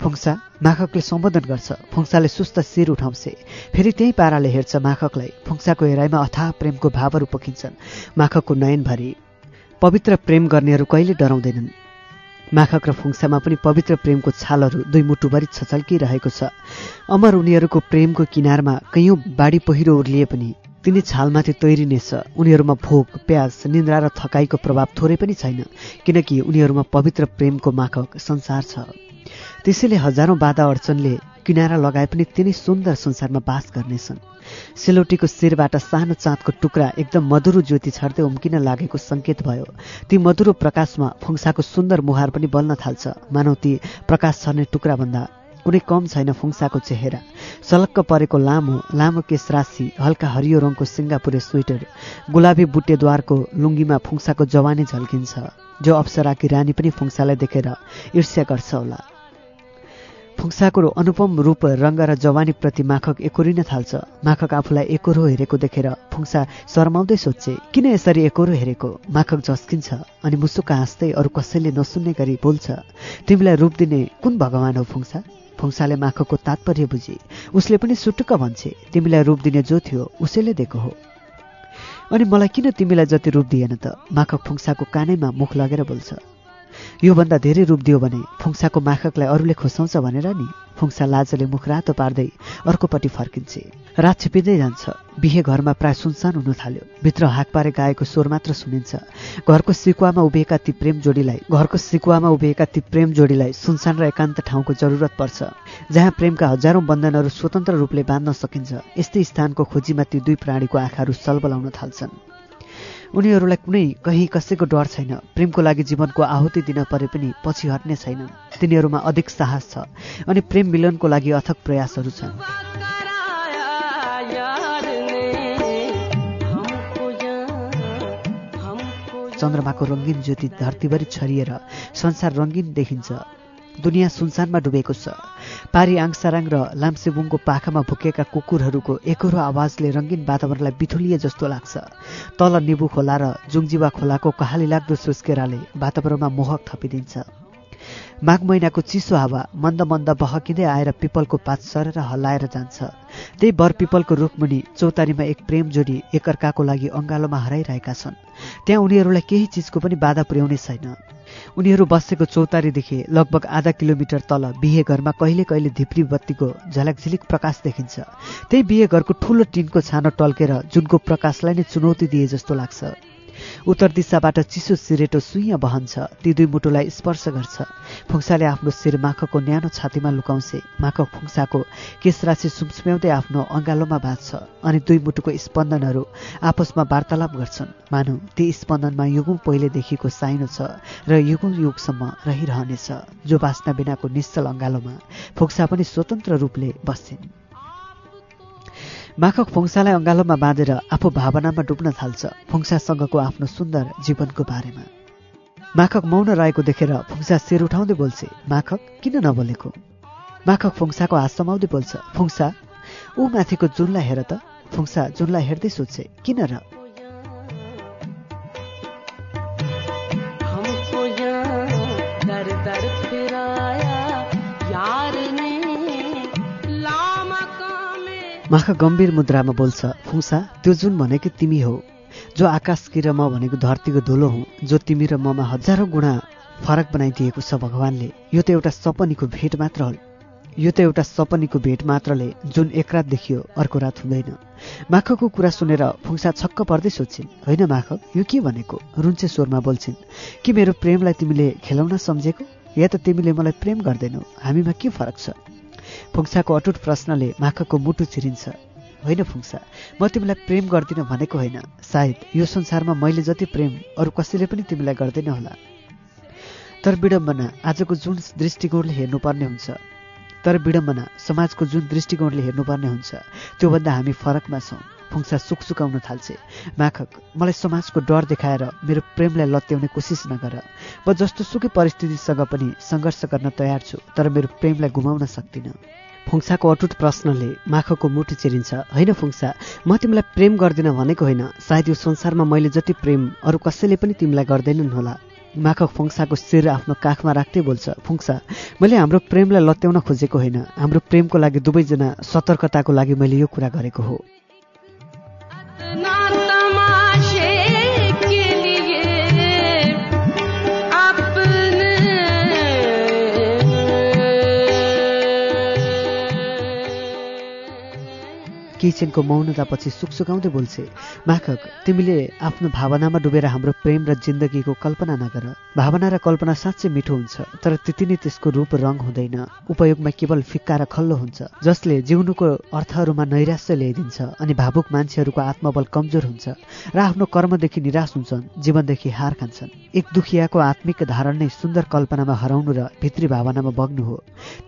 Speaker 1: फुङ्सा माखकले सम्बोधन गर्छ। फुङ्साले सुस्त शिर उठाउँछे। फेरि त्यही पाराले हेर्छ माखकलाई। फुङ्साको हेराइमा अथाह प्रेमको भावहरू पोखिन्छन्। माखकको नयनभरि पवित्र प्रेम गर्नेहरू कहिले डराउँदैनन्। माखक र फुङ्सामा पनि पवित्र प्रेमको छालहरू दुई मुटुभरि छचल्किरहेको छ। अमर उनीहरूको प्रेमको किनारमा कैयौँ बाढी पहिरो उर्लिए पनि तिनी छालमाथि तैरिनेछ। उनीहरूमा भोक प्यास निन्द्रा र थकाइको प्रभाव थोरै पनि छैन। किनकि उनीहरूमा पवित्र प्रेमको माखक संसार छ। त्यसैले हजारौँ बाधा अडचनले किनारा लगाए पनि तिनै सुन्दर संसारमा बास गर्नेछन्। सेलौटीको शिरबाट सानो चाँदको टुक्रा एकदम मधुरो ज्योति छर्दै उम्किन लागेको सङ्केत भयो। ती मधुरो प्रकाशमा फुङ्साको सुन्दर मुहार पनि बल्न थाल्छ। मानौ ती प्रकाश छर्ने टुक्राभन्दा कुनै कम छैन फुङ्साको चेहेरा। सलक्क परेको लामो लामो केस राशि हल्का हरियो रङको सिङ्गापुरे स्वेटर गुलाबी बुट्टेद्वारको लुङ्गीमा फुङ्साको जवानी झल्किन्छ। जो अप्सराकी रानी पनि फुङ्सालाई देखेर ईर्ष्या गर्छ होला। फुङ्साको अनुपम रूप रङ्ग र जवानीप्रति माखक एकोरिन थाल्छ। माखक आफूलाई एकोरो हेरेको देखेर फुङ्सा शर्माउँदै सोध्छे किन यसरी एकोरो हेरेको? माखक झस्किन्छ अनि मुसुक हाँस्दै अरू कसैले नसुन्ने गरी बोल्छ। तिमीलाई रूप दिने कुन भगवान हो फुङ्सा फुङ्साले माखकको तात्पर्य बुझे। उसले पनि सुटुक्क भन्छे तिमीलाई रूप दिने जो थियो उसैले दिएको हो। अनि मलाई किन तिमीलाई जति रूप दिएन त? माखक फुङ्साको कानैमा मुख लगेर बोल्छ योभन्दा धेरै रूप दियो भने फुङ्साको माखकलाई अरूले खोसाउँछ भनेर नि फुङ्सा लाजले मुख रातो पार्दै अर्कोपट्टि फर्किन्छे। रात छिपिँदै जान्छ। बिहे घरमा प्राय सुनसान हुन थाल्यो। भित्र हाक पारे गाएको स्वर मात्र सुनिन्छ। घरको सिकुवामा उभिएका ती प्रेम जोडीलाई घरको सिकुवामा उभिएका ती प्रेम जोडीलाई सुनसान र एकान्त ठाउँको जरुरत पर्छ। जहाँ प्रेमका हजारौं बन्धनहरू स्वतन्त्र रूपले बाँध्न सकिन्छ यस्तै स्थानको खोजीमा ती दुई प्राणीको आँखाहरू सलबलाउन थाल्छन्। उनीहरूलाई कुनै कहीँ कसैको डर छैन। प्रेमको लागि जीवनको आहुति दिन परे पनि पछि हट्ने छैनन्। तिनीहरूमा अधिक साहस छ अनि प्रेम मिलनको लागि अथक प्रयासहरू छन्। चन्द्रमाको रङ्गीन ज्योति धरतीभरि छरिएर संसार रङ्गीन देखिन्छ। दुनियाँ सुनसानमा डुबेको छ। पारी आङसाराङ र लाम्सेबुङको पाखामा भुकेका कुकुरहरूको एकरो आवाजले रङ्गीन वातावरणलाई बिथुलिए जस्तो लाग्छ। तल निबु खोला र जुङजिवा खोलाको कहाली लाग्दो सुस्केराले वातावरणमा मोहक थपिदिन्छ। माघ महिनाको चिसो हावा मन्द मन्द बहकिँदै आएर पिपलको पात सरेर हल्लाएर जान्छ। त्यही बर पिपलको रुखमुनि चौतारीमा एक प्रेम जोडी एकअर्काको लागि अङ्गालोमा हराइरहेका छन्। त्यहाँ उनीहरूलाई केही चिजको पनि बाधा पुर्याउने छैन। उनीहरू बसेको चौतारीदेखि लगभग आधा किलोमिटर तल बिहे घरमा कहिले कहिले धिप्री बत्तीको झलकझिलिक प्रकाश देखिन्छ। त्यही बिहे घरको ठुलो टिनको छानो टल्केर जुनको प्रकाशलाई नै चुनौती दिए जस्तो लाग्छ। उत्तर दिशाबाट चिसो सिरेटो सुइँ बहन्छ। ती दुई मुटुलाई स्पर्श गर्छ। फुङ्साले आफ्नो शिर माखको न्यानो छातीमा लुकाउँछे। माखक फुङ्साको केसरासी सुमसुम्याउँदै आफ्नो अँगालोमा बाँच्छ अनि दुई मुटुको स्पन्दनहरू आपसमा वार्तालाप गर्छन्। मानौ ती स्पन्दनमा युगौँ पहिलेदेखिको साइनो छ र युगौँ युगसम्म रहिरहनेछ। जो बाँच्न बिनाको निश्चल अँगालोमा फुक्सा पनि स्वतन्त्र रूपले बस्छिन्। माखक फुङ्सालाई अँगालोमा बाँधेर आफू भावनामा डुब्न थाल्छ फुङ्सासँगको आफ्नो सुन्दर जीवनको बारेमा। माखक मौन रहेको देखेर फुङ्सा शिर उठाउँदै बोल्छे माखक किन नबोलेको? माखक फुङ्साको हात समाउँदै बोल्छ फुङ्सा ऊ माथिको जुनलाई हेर त। फुङ्सा जुनलाई हेर्दै सोध्छे किन र? माखा गम्भीर मुद्रामा बोल्छ फुङ्सा त्यो जुन भनेको तिमी हो जो आकाशकी र म भनेको धरतीको धुलो हुँ जो तिमी र ममा हजारौँ गुणा फरक बनाइदिएको छ भगवान्ले यो त एउटा सपनीको भेट मात्र हो। यो त एउटा सपनीको भेट मात्रले जुन एक रात देखियो अर्को रात हुँदैन। माखको कुरा सुनेर फुङ्सा छक्क पर्दै सोध्छिन् होइन माखक यो के भनेको रुन्चे स्वरमा बोल्छिन् कि मेरो प्रेमलाई तिमीले खेलाउन सम्झेको? या त तिमीले मलाई प्रेम गर्दैनौ? हामीमा के फरक छ? फुङ्साको अटुट प्रश्नले माखको मुटु चिरिन्छ। होइन फुङ्सा म तिमीलाई प्रेम गर्दिनँ भनेको होइन। सायद यो संसारमा मैले जति प्रेम अरू कसैले पनि तिमीलाई गर्दैन होला। तर विडम्बना आजको जुन दृष्टिकोणले हेर्नुपर्ने हुन्छ। तर विडम्बना समाजको जुन दृष्टिकोणले हेर्नुपर्ने हुन्छ त्योभन्दा हामी फरकमा छौँ। फुङ्सा सुकसुकाउन थाल्छे। माखक मलाई समाजको डर देखाएर मेरो प्रेमलाई लत्याउने कोसिस नगर। म जस्तो सुकै परिस्थितिसँग पनि सङ्घर्ष गर्न तयार छु तर मेरो प्रेमलाई गुमाउन सक्दिनँ। फुङ्साको अटुट प्रश्नले माखको मुटु चिरिन्छ। होइन फुङ्सा म तिमीलाई प्रेम गर्दिनँ भनेको होइन। सायद यो संसारमा मैले जति प्रेम अरू कसैले पनि तिमीलाई गर्दैनन् होला। माखक फुङ्साको शिर आफ्नो काखमा राख्दै बोल्छ फुङ्सा मैले हाम्रो प्रेमलाई लत्याउन खोजेको होइन। हाम्रो प्रेमको लागि दुवैजना सतर्कताको लागि मैले यो कुरा गरेको हो। केही क्षणको मौनतापछि सुकसुकाउँदै बोल्छे माखक तिमीले आफ्नो भावनामा डुबेर हाम्रो प्रेम र जिन्दगीको कल्पना नगर। भावना र कल्पना साँच्चै मिठो हुन्छ तर त्यति नै त्यसको रूप रङ हुँदैन। उपयोगमा केवल फिक्का र खल्लो हुन्छ जसले जिउनुको अर्थहरूमा नैराश्य ल्याइदिन्छ अनि भावुक मान्छेहरूको आत्मबल कमजोर हुन्छ र आफ्नो कर्मदेखि निराश हुन्छन् जीवनदेखि हार खान्छन्। एक दुखियाको आत्मिक धारण नै सुन्दर कल्पनामा हराउनु र भित्री भावनामा बग्नु हो।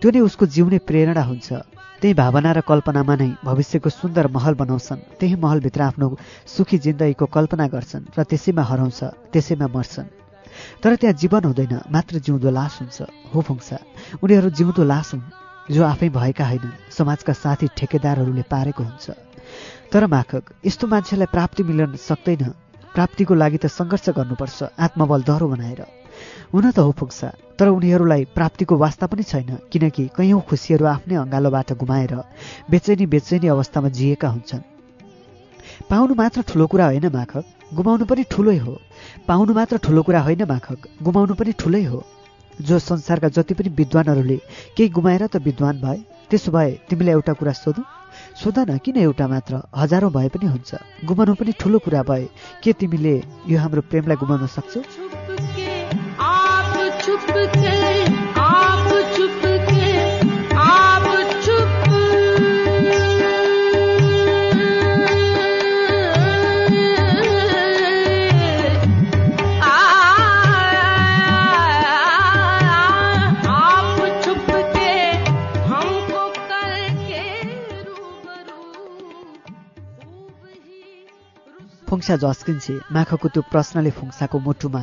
Speaker 1: त्यो नै उसको जिउने प्रेरणा हुन्छ। त्यही भावना र कल्पनामा नै भविष्यको सुन्दर महल बनाउँछन्। त्यही महलभित्र आफ्नो सुखी जिन्दगीको कल्पना गर्छन् र त्यसैमा हराउँछ त्यसैमा मर्छन्। तर त्यहाँ जीवन हुँदैन मात्र जिउँदो लास हुन्छ। हो फुङ्सा उनीहरू जिउँदो लास हुन् जो आफै भएका होइनन्। समाजका साथी ठेकेदारहरूले पारेको हुन्छ। तर माखक यस्तो मान्छेलाई प्राप्ति मिल्न सक्दैन। प्राप्तिको लागि त सङ्घर्ष गर्नुपर्छ आत्मबल दह्रो बनाएर। हुन त हो पुग्छ तर उनीहरूलाई प्राप्तिको वास्ता पनि छैन किनकि कैयौँ खुसीहरू आफ्नै अँगालोबाट गुमाएर बेचैनी बेचैनी अवस्थामा जिएका हुन्छन्। पाउनु मात्र ठुलो कुरा होइन माखक गुमाउनु पनि ठुलै हो। पाउनु मात्र ठुलो कुरा होइन माखक गुमाउनु पनि ठुलै हो। जो संसारका जति पनि विद्वानहरूले केही गुमाएर त विद्वान भए त्यसो भए तिमीलाई एउटा कुरा सोधौँ। सोध न किन एउटा मात्र? हजारौँ भए पनि हुन्छ। गुमाउनु पनि ठुलो कुरा भए के तिमीले यो हाम्रो प्रेमलाई गुमाउन सक्छौ? फुङ्सा झस्किन्छे माखको त्यो प्रश्नले फुङ्साको मुटुमा।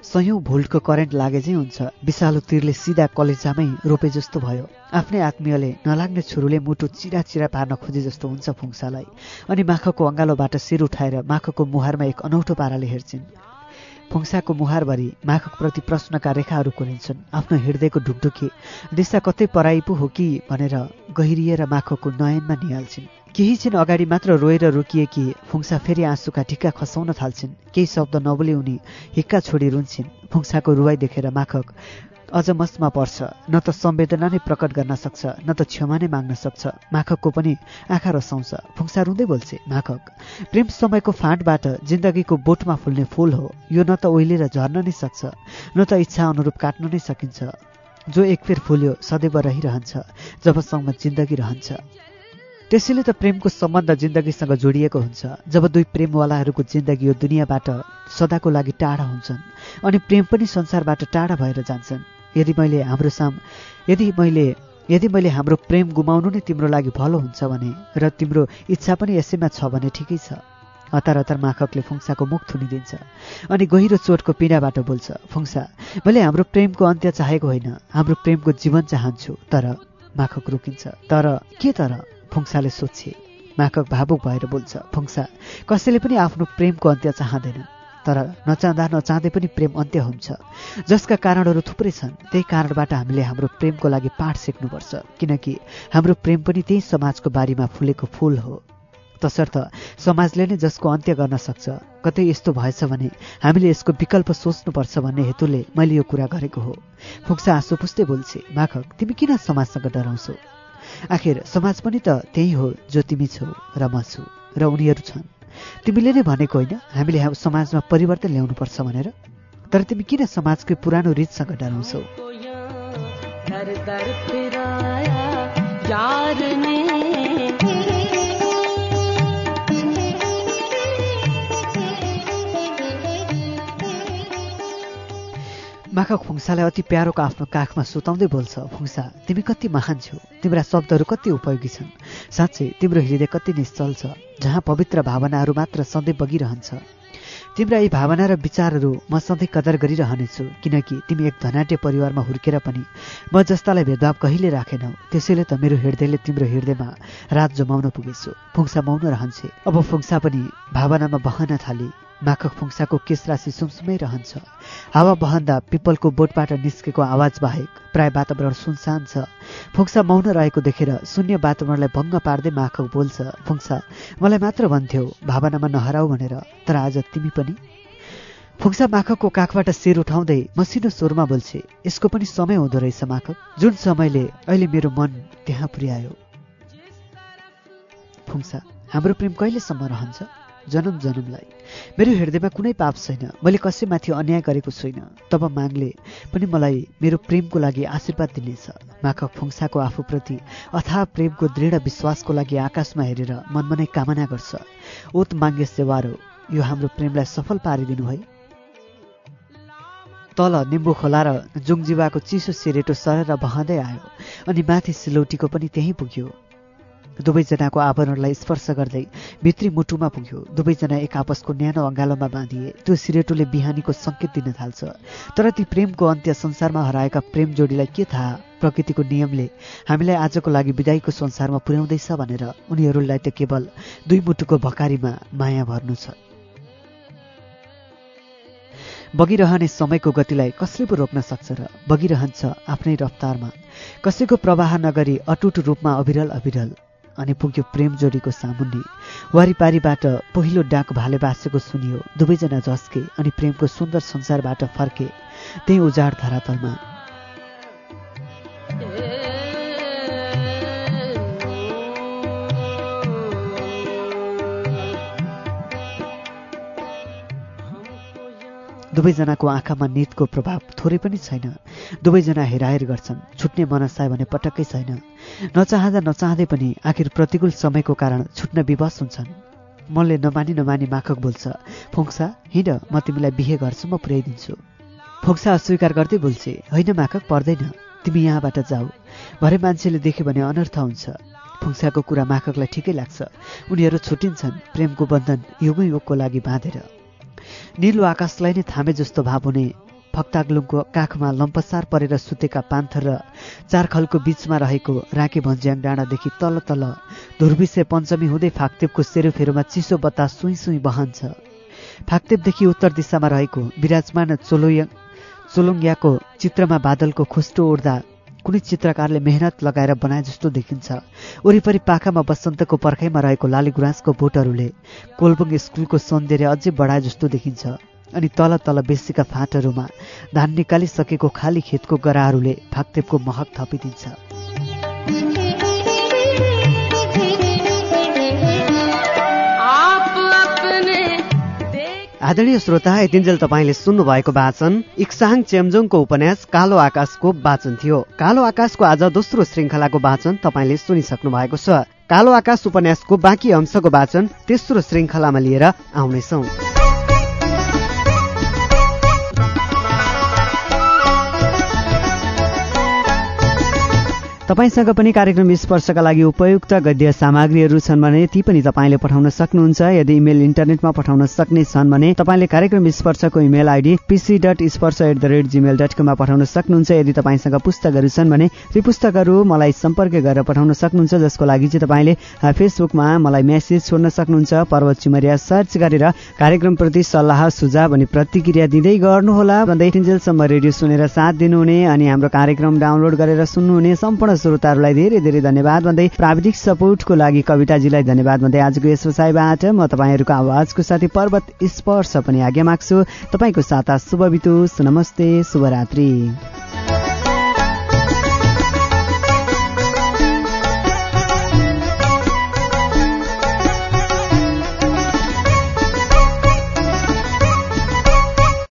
Speaker 1: सयौँ भोल्टको करेन्ट लागे चाहिँ हुन्छ। विषालु तीरले सिधा कलेजामै रोपे जस्तो भयो। आफ्नै आत्मीयले नलाग्ने छुरुले मुटु चिरा चिरा पार्न खोजे जस्तो हुन्छ फुङ्सालाई अनि माखको अँगालोबाट शिर उठाएर माखको मुहारमा एक अनौठो पाराले हेर्छिन्। फुङ्साको मुहारभरि माखकप्रति प्रश्नका रेखाहरू कोरिन्छन्। आफ्नो हृदयको ढुकढुकी दिशा कतै पराई पो हो कि भनेर गहिरिएर माखकको नयनमा निहाल्छिन्। केही क्षण अगाडि मात्र रोएर रोकिएकी फुङ्सा फेरि आँसुका ढिक्का खसाउन थाल्छिन्। केही शब्द नबोली उनी हिक्का छोडी रुन्छिन्। फुङ्साको रुवाई देखेर माखक अझ मस्मा पर्छ। न त संवेदना नै प्रकट गर्न सक्छ न त क्षमा नै माग्न सक्छ। माखकको पनि आँखा रसाउँछ। फुङ्सा रुँदै बोल्छे माखक प्रेम समयको फाँटबाट जिन्दगीको बोटमा फुल्ने फुल हो। यो न त ओइलेर झर्न नै सक्छ न त इच्छा अनुरूप काट्न नै सकिन्छ। जो एक फेर फुल्यो सदैव रहिरहन्छ जबसम्म जिन्दगी रहन्छ। त्यसैले त प्रेमको सम्बन्ध जिन्दगीसँग जोडिएको हुन्छ। जब दुई प्रेमवालाहरूको जिन्दगी यो दुनियाँबाट सदाको लागि टाढा हुन्छन् अनि प्रेम पनि संसारबाट टाढा भएर जान्छन्। यदि मैले हाम्रो साम यदि मैले यदि मैले हाम्रो प्रेम गुमाउनु नै तिम्रो लागि भलो हुन्छ भने र तिम्रो इच्छा पनि यसैमा छ भने ठिकै छ। हतार हतार माखकले फुङ्साको मुख थुनिदिन्छ अनि गहिरो चोटको पीडाबाट बोल्छ फुङ्सा मैले हाम्रो प्रेमको अन्त्य चाहेको होइन हाम्रो प्रेमको जीवन चाहन्छु तर माखक रोकिन्छ तर के तर? फुङ्साले सोध्छे माखक भावुक भएर बोल्छ फुङ्सा कसैले पनि आफ्नो प्रेमको अन्त्य चाहँदैन। तर नचाहँदा नचाहँदै पनि प्रेम अन्त्य हुन्छ। जसका कारणहरू थुप्रै छन् त्यही कारणबाट हामीले हाम्रो प्रेमको लागि पाठ सिक्नुपर्छ। किनकि हाम्रो प्रेम पनि त्यही समाजको बारीमा फुलेको फुल हो। तसर्थ समाजले नै जसको अन्त्य गर्न सक्छ कतै यस्तो भएछ भने हामीले यसको विकल्प सोच्नुपर्छ भन्ने हेतुले मैले यो कुरा गरेको हो। फुक्सा आँसु पुस्दै बोल्छे माखक तिमी किन समाजसँग डराउँछौ? आखिर समाज पनि त त्यही हो जो तिमी छौ र म छु र उनीहरू छन्। तिमीले नै भनेको होइन हामीले समाजमा परिवर्तन ल्याउनुपर्छ भनेर। तर तिमी किन समाजकै पुरानो रितसँग डराउँछौ? माखक फुङ्सालाई अति प्यारोको आफ्नो काखमा सुताउँदै बोल्छ फुङ्सा तिमी कति महान छौ। तिम्रा शब्दहरू कति उपयोगी छन्। साँच्चै तिम्रो हृदय कति निश्चल छ जहाँ पवित्र भावनाहरू मात्र सधैँ बगिरहन्छ। तिम्रा यी भावना र विचारहरू म सधैँ कदर गरिरहनेछु किनकि तिमी एक धनाट्य परिवारमा हुर्केर पनि म जस्तालाई भेदभाव कहिले राखेनौ त्यसैले त मेरो हृदयले तिम्रो हृदयमा रात जमाउन पुगेछु। फुङ्सा मौन रहन्छे। अब फुङ्सा पनि भावनामा बहन थाली। माखक फुङ्साको केस राशि सुमसुमै रहन्छ। हावा बहन्दा पिपलको बोटबाट निस्केको आवाज बाहेक प्राय वातावरण सुनसान छ। फुङ्सा मौन रहेको देखेर शून्य वातावरणलाई भङ्ग पार्दै माखक बोल्छ फुङ्सा मलाई मात्र भन्थ्यौ भावनामा नहराऊ भनेर तर आज तिमी पनि? फुङ्सा माखकको काखबाट शिर उठाउँदै मसिनो स्वरमा बोल्छे यसको पनि समय हुँदो रहेछ माखक जुन समयले अहिले मेरो मन त्यहाँ पुर्यायो। फुङ्सा हाम्रो प्रेम कहिलेसम्म रहन्छ? जन्म जन्मलाई। मेरो हृदयमा कुनै पाप छैन। मैले कसैमाथि अन्याय गरेको छुइनँ तब मागले पनि मलाई मेरो प्रेमको लागि आशीर्वाद दिनेछ। माखक फुङ्साको आफूप्रति अथाह प्रेमको दृढ विश्वासको लागि आकाशमा हेरेर मनमनै कामना गर्छ। ओत मागे सेवारो यो हाम्रो प्रेमलाई सफल पारिदिनु है। तल निम्बु खोला र जुङजिवाको चिसो सिरेटो सरेर बहँदै आयो। अनि माथि सिलौटीको पनि त्यहीँ पुग्यो। दुवैजनाको आवरणलाई स्पर्श गर्दै भित्री मुटुमा पुग्यो। दुवैजना एक आपसको न्यानो अँगालोमा बाँधिए। त्यो सिरेटोले बिहानीको सङ्केत दिन थाल्छ। तर ती प्रेमको अन्त्य संसारमा हराएका प्रेम जोडीलाई के थाहा? प्रकृतिको नियमले हामीलाई आजको लागि विदाईको संसारमा पुर्याउँदैछ भनेर उनीहरूलाई त केवल दुई मुटुको भकारीमा माया भर्नु छ। बगिरहने समयको गतिलाई कसले पो रोक्न सक्छ र बगिरहन्छ आफ्नै रफ्तारमा? कसैको प्रवाह नगरी अटुट रूपमा अविरल अविरल। अनि पुग्यो प्रेम जोडीको सामुन्ने। वारिपारीबाट पहिलो डाक भाले बासेको सुनियो दुवैजना झस्के अनि प्रेमको सुन्दर संसारबाट फर्के त्यही उजाड धरातलमा। दुवैजनाको आँखामा निदको प्रभाव थोरै पनि छैन। दुवैजना हेराहेर गर्छन् छुट्ने मनसाय भने पटक्कै छैन। नचाहँदा नचाहँदै पनि आखिर प्रतिकूल समयको कारण छुट्न विवश हुन्छन्। मनले नमानी नमानी माखक बोल्छ। फोक्सा हिँड म तिमीलाई बिहे घरसम्म पुर्याइदिन्छु। फोक्सा अस्वीकार गर्दै बोल्छे होइन माखक पर्दैन। तिमी यहाँबाट जाऊ। भरे मान्छेले देख्यो भने अनर्थ हुन्छ। फुङ्साको कुरा माखकलाई ठिकै लाग्छ। उनीहरू छुट्टिन्छन् प्रेमको बन्धन युगै युगको लागि बाँधेर। निलो आकाशलाई नै थामे जस्तो भाव हुने फक्ताग्लुङको काखमा लम्पसार परेर सुतेका पान्थर र चारखलको बीचमा रहेको राके भन्ज्याङ डाँडादेखि तल तल धुर्बिसे पञ्चमी हुँदै फाक्तेपको सेरोफेरोमा चिसो बतास सुई सुई बहन्छ। फाक्तेपदेखि उत्तर दिशामा रहेको विराजमान चोलोय चोलोङ्ग्याको चित्रमा बादलको खुस्टो उड्दा कुनै चित्रकारले मेहनत लगाएर बनाए जस्तो देखिन्छ। वरिपरि पाखामा बसन्तको पर्खाइमा रहेको लाली गुराँसको बोटहरूले कोलबुङ स्कुलको सौन्दर्य अझै बढाए जस्तो देखिन्छ। अनि तल तल बेसीका फाँटहरूमा धान निकालिसकेको खाली खेतको गराहरूले फाक्तेपको महक थपिदिन्छ। आदरणीय श्रोता यतिन्जेल तपाईँले सुन्नुभएको वाचन इक्साङ चेम्जोङको उपन्यास कालो आकाशको वाचन थियो। कालो आकाशको आज दोस्रो श्रृङ्खलाको वाचन तपाईँले सुनिसक्नु भएको छ। कालो आकाश उपन्यासको बाँकी अंशको वाचन तेस्रो श्रृङ्खलामा लिएर आउनेछौँ। तपाईँसँग पनि कार्यक्रम स्पर्शका लागि उपयुक्त गद्य सामग्रीहरू छन् भने ती पनि तपाईँले पठाउन सक्नुहुन्छ। यदि इमेल इन्टरनेटमा पठाउन सक्ने छन् भने तपाईँले कार्यक्रम स्पर्शको email ID PC dot Sparsh at the rate Gmail dot कममा पठाउन सक्नुहुन्छ। यदि तपाईँसँग पुस्तकहरू छन् भने ती पुस्तकहरू मलाई सम्पर्क गरेर पठाउन सक्नुहुन्छ जसको लागि चाहिँ तपाईँले फेसबुकमा मलाई मेसेज छोड्न सक्नुहुन्छ। पर्वत चिमरिया सर्च गरेर कार्यक्रमप्रति सल्लाह सुझाव अनि प्रतिक्रिया दिँदै गर्नुहोला। भन्दै टिन्जेलसम्म रेडियो सुनेर साथ दिनुहुने अनि हाम्रो कार्यक्रम डाउनलोड गरेर सुन्नुहुने सम्पूर्ण श्रोताहरूलाई धेरै धेरै धन्यवाद। भन्दै प्राविधिक सपोर्टको लागि कविताजीलाई धन्यवाद भन्दै आजको यस वसाईबाट म तपाईँहरूको आवाजको साथै पर्वत स्पर्श पनि आज्ञा माग्छु। तपाईँको साता शुभ बितोस्। नमस्ते शुभरात्री।